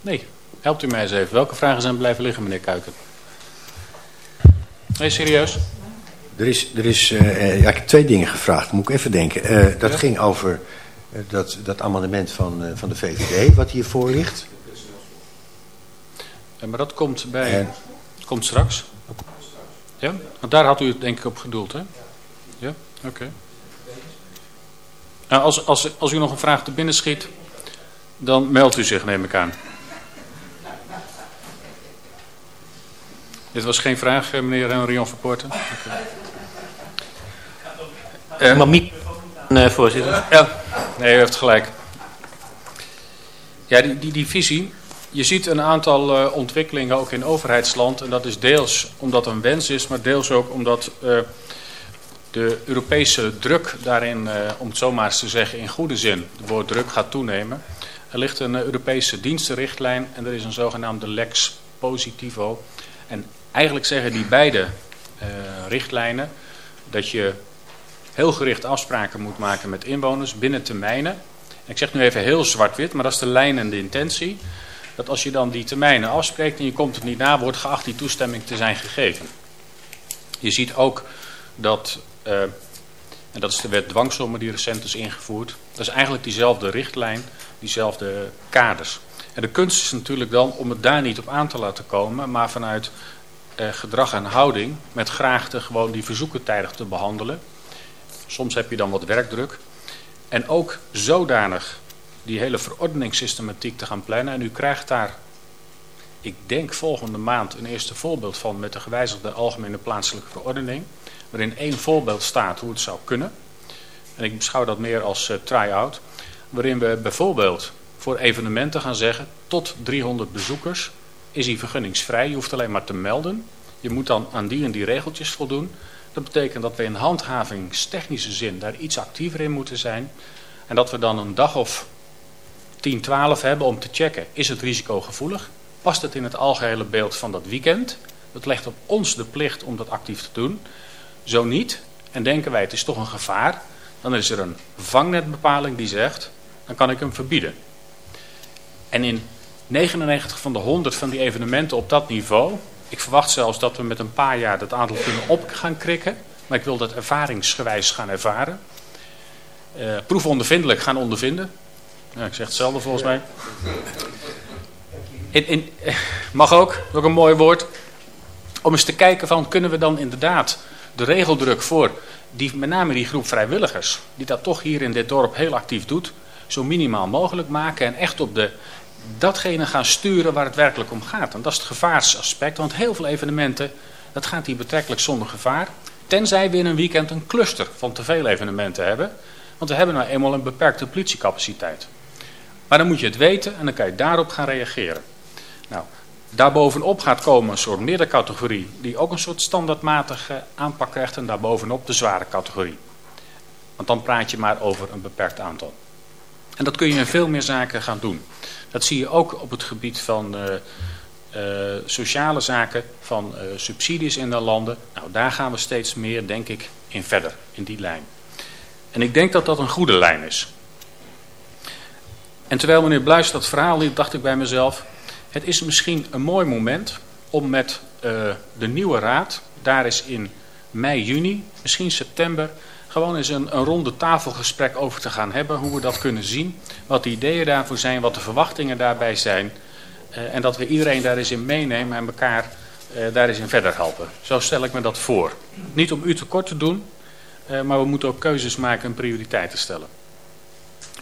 Nee, helpt u mij eens even. Welke vragen zijn blijven liggen, meneer Kuiken? Nee, serieus? Er is, er is eh, eh, ja, ik heb twee dingen gevraagd, moet ik even denken. Eh, dat Ja. ging over dat, dat amendement van, van de VVD, wat hiervoor ligt. Ja, maar dat komt bij... En- Komt straks. Ja? Want daar had u het denk ik op gedoeld, hè? Ja? Oké. Nou, als, als, als u nog een vraag te binnen schiet, dan meldt u zich, neem ik aan. Dit was geen vraag, meneer Rion Verpoorten? Oké. Eh, Maar Miep, eh, voorzitter. ja, nee, u heeft gelijk. Ja, die, die, die visie. Je ziet een aantal eh, ontwikkelingen ook in overheidsland. En dat is deels omdat een wens is, maar deels ook omdat eh, de Europese druk daarin, om het zo maar eens te zeggen, in goede zin, de woord druk gaat toenemen. Er ligt een Europese dienstenrichtlijn en er is een zogenaamde lex positivo. En eigenlijk zeggen die beide richtlijnen dat je heel gericht afspraken moet maken met inwoners binnen termijnen. En ik zeg nu even heel zwart-wit, maar dat is de lijn en de intentie. Dat als je dan die termijnen afspreekt en je komt het niet na, wordt geacht die toestemming te zijn gegeven. Je ziet ook dat, eh, en dat is de wet dwangsommen die recent is ingevoerd. Dat is eigenlijk diezelfde richtlijn, diezelfde kaders. En de kunst is natuurlijk dan om het daar niet op aan te laten komen, maar vanuit eh, gedrag en houding met graagte gewoon die verzoeken tijdig te behandelen. Soms heb je dan wat werkdruk. En ook zodanig die hele verordeningssystematiek te gaan plannen. En u krijgt daar, ik denk volgende maand, een eerste voorbeeld van met de gewijzigde algemene plaatselijke verordening. Waarin één voorbeeld staat hoe het zou kunnen. En ik beschouw dat meer als eh, try-out. Waarin we bijvoorbeeld voor evenementen gaan zeggen, tot 300 bezoekers is die vergunningsvrij. Je hoeft alleen maar te melden. Je moet dan aan die en die regeltjes voldoen. Dat betekent dat we in handhavingstechnische zin daar iets actiever in moeten zijn. En dat we dan een dag of 10, 12 hebben om te checken, is het risicogevoelig? Past het in het algehele beeld van dat weekend? Dat legt op ons de plicht om dat actief te doen. Zo niet, en denken wij het is toch een gevaar, dan is er een vangnetbepaling die zegt, dan kan ik hem verbieden. En in 99 van de 100 van die evenementen op dat niveau, ik verwacht zelfs dat we met een paar jaar dat aantal kunnen op gaan krikken, maar ik wil dat ervaringsgewijs gaan ervaren. Eh proefondervindelijk gaan ondervinden. Ik zeg hetzelfde volgens mij. in, in, mag ook, ook een mooi woord. Om eens te kijken van, kunnen we dan inderdaad de regeldruk voor, die, met name die groep vrijwilligers, die dat toch hier in dit dorp heel actief doet, zo minimaal mogelijk maken en echt op de, datgene gaan sturen waar het werkelijk om gaat. En dat is het gevaarsaspect, want heel veel evenementen, dat gaat hier betrekkelijk zonder gevaar. Tenzij we in een weekend een cluster van te veel evenementen hebben. Want we hebben nou eenmaal een beperkte politiecapaciteit. Maar dan moet je het weten en dan kan je daarop gaan reageren. Nou, daarbovenop gaat komen een soort middencategorie die ook een soort standaardmatige aanpak krijgt. En daarbovenop de zware categorie. Want dan praat je maar over een beperkt aantal. En dat kun je in veel meer zaken gaan doen. Dat zie je ook op het gebied van uh, uh, sociale zaken, van uh, subsidies in de landen. Nou, daar gaan we steeds meer, denk ik, in verder, in die lijn. En ik denk dat dat een goede lijn is. En terwijl meneer Bluis dat verhaal liet, dacht ik bij mezelf... het is misschien een mooi moment om met de nieuwe raad... daar is in mei, juni, misschien september gewoon eens een, een ronde tafelgesprek over te gaan hebben. Hoe we dat kunnen zien. Wat de ideeën daarvoor zijn. Wat de verwachtingen daarbij zijn. Uh, en dat we iedereen daar eens in meenemen en elkaar uh, daar eens in verder helpen. Zo stel ik me dat voor. Niet om u tekort te doen. Uh, maar we moeten ook keuzes maken en prioriteiten stellen.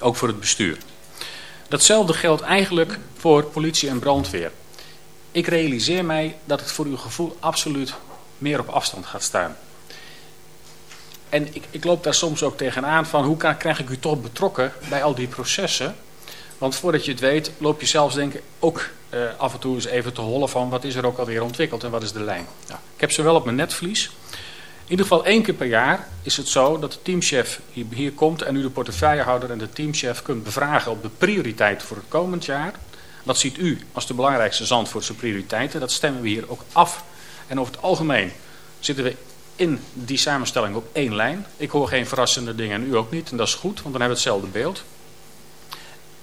Ook voor het bestuur. Datzelfde geldt eigenlijk voor politie en brandweer. Ik realiseer mij dat het voor uw gevoel absoluut meer op afstand gaat staan. En ik, ik, loop daar soms ook tegenaan van hoe kan, krijg ik u toch betrokken bij al die processen. Want voordat je het weet loop je zelfs denken ook uh, af en toe eens even te hollen van wat is er ook alweer ontwikkeld en wat is de lijn. Ik heb ze wel op mijn netvlies. In ieder geval één keer per jaar is het zo dat de teamchef hier, komt en u de portefeuillehouder en de teamchef kunt bevragen op de prioriteit voor het komend jaar. Wat ziet u als de belangrijkste Zandvoortse prioriteiten? Dat stemmen we hier ook af. En over het algemeen zitten we in die samenstelling op één lijn. Ik hoor geen verrassende dingen en u ook niet. En dat is goed, want dan hebben we hetzelfde beeld.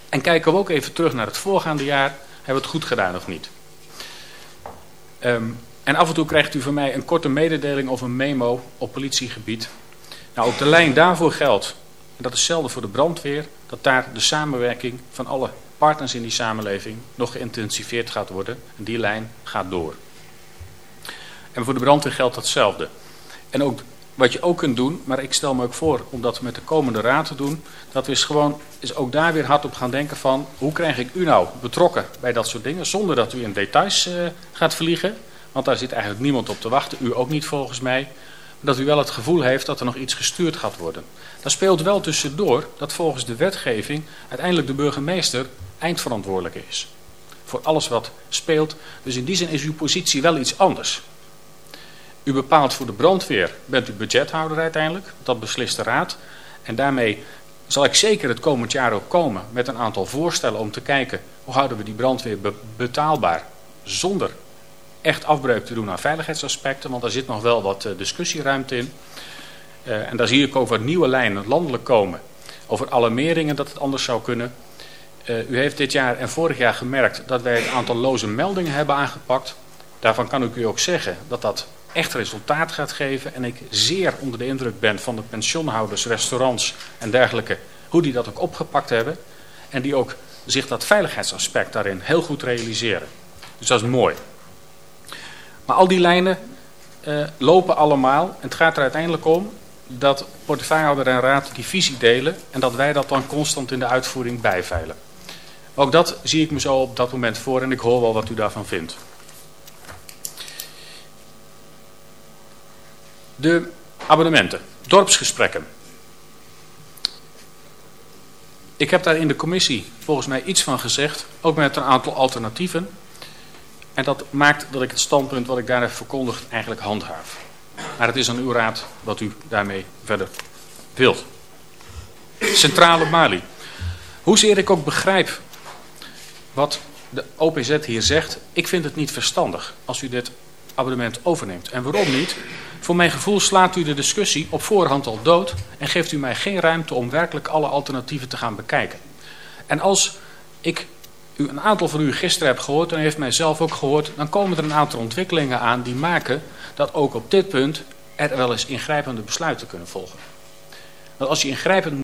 En kijken we ook even terug naar het voorgaande jaar. Hebben we het goed gedaan of niet? Um, en af en toe krijgt u van mij een korte mededeling of een memo op politiegebied. Nou, op de lijn daarvoor geldt, en dat is hetzelfde voor de brandweer, dat daar de samenwerking van alle partners in die samenleving nog geïntensiveerd gaat worden. En die lijn gaat door. En voor de brandweer geldt datzelfde. En ook wat je ook kunt doen, maar ik stel me ook voor om dat met de komende raad te doen, dat we eens gewoon is ook daar weer hard op gaan denken van hoe krijg ik u nou betrokken bij dat soort dingen, zonder dat u in details uh, gaat vliegen, want daar zit eigenlijk niemand op te wachten, u ook niet volgens mij, dat u wel het gevoel heeft dat er nog iets gestuurd gaat worden. Daar speelt wel tussendoor dat volgens de wetgeving uiteindelijk de burgemeester eindverantwoordelijk is. Voor alles wat speelt. Dus in die zin is uw positie wel iets anders. U bepaalt voor de brandweer, bent u budgethouder uiteindelijk, dat beslist de raad. En daarmee zal ik zeker het komend jaar ook komen met een aantal voorstellen om te kijken hoe houden we die brandweer be betaalbaar zonder echt afbreuk te doen aan veiligheidsaspecten, want daar zit nog wel wat uh, discussieruimte in. Uh, en daar zie ik ook wat nieuwe lijnen landelijk komen over alarmeringen dat het anders zou kunnen. Uh, u heeft dit jaar en vorig jaar gemerkt dat wij het aantal loze meldingen hebben aangepakt. Daarvan kan ik u ook zeggen dat dat echt resultaat gaat geven. En ik zeer onder de indruk ben van de pensioenhouders, restaurants en dergelijke. Hoe die dat ook opgepakt hebben. En die ook zich dat veiligheidsaspect daarin heel goed realiseren. Dus dat is mooi. Maar al die lijnen uh, lopen allemaal. En het gaat er uiteindelijk om dat portefeuillehouder en raad die visie delen. En dat wij dat dan constant in de uitvoering bijveilen. Ook dat zie ik me zo op dat moment voor en ik hoor wel wat u daarvan vindt. De abonnementen, dorpsgesprekken. Ik heb daar in de commissie volgens mij iets van gezegd, ook met een aantal alternatieven. En dat maakt dat ik het standpunt wat ik daar heb verkondigd eigenlijk handhaaf. Maar het is aan uw raad wat u daarmee verder wilt. Centrale Mali. Hoezeer ik ook begrijp wat de OPZ hier zegt, ik vind het niet verstandig als u dit abonnement overneemt. En waarom niet? Voor mijn gevoel slaat u de discussie op voorhand al dood en geeft u mij geen ruimte om werkelijk alle alternatieven te gaan bekijken. En als ik u een aantal van u gisteren heb gehoord en u heeft mij zelf ook gehoord, dan komen er een aantal ontwikkelingen aan die maken dat ook op dit punt er wel eens ingrijpende besluiten kunnen volgen. Want als je ingrijpend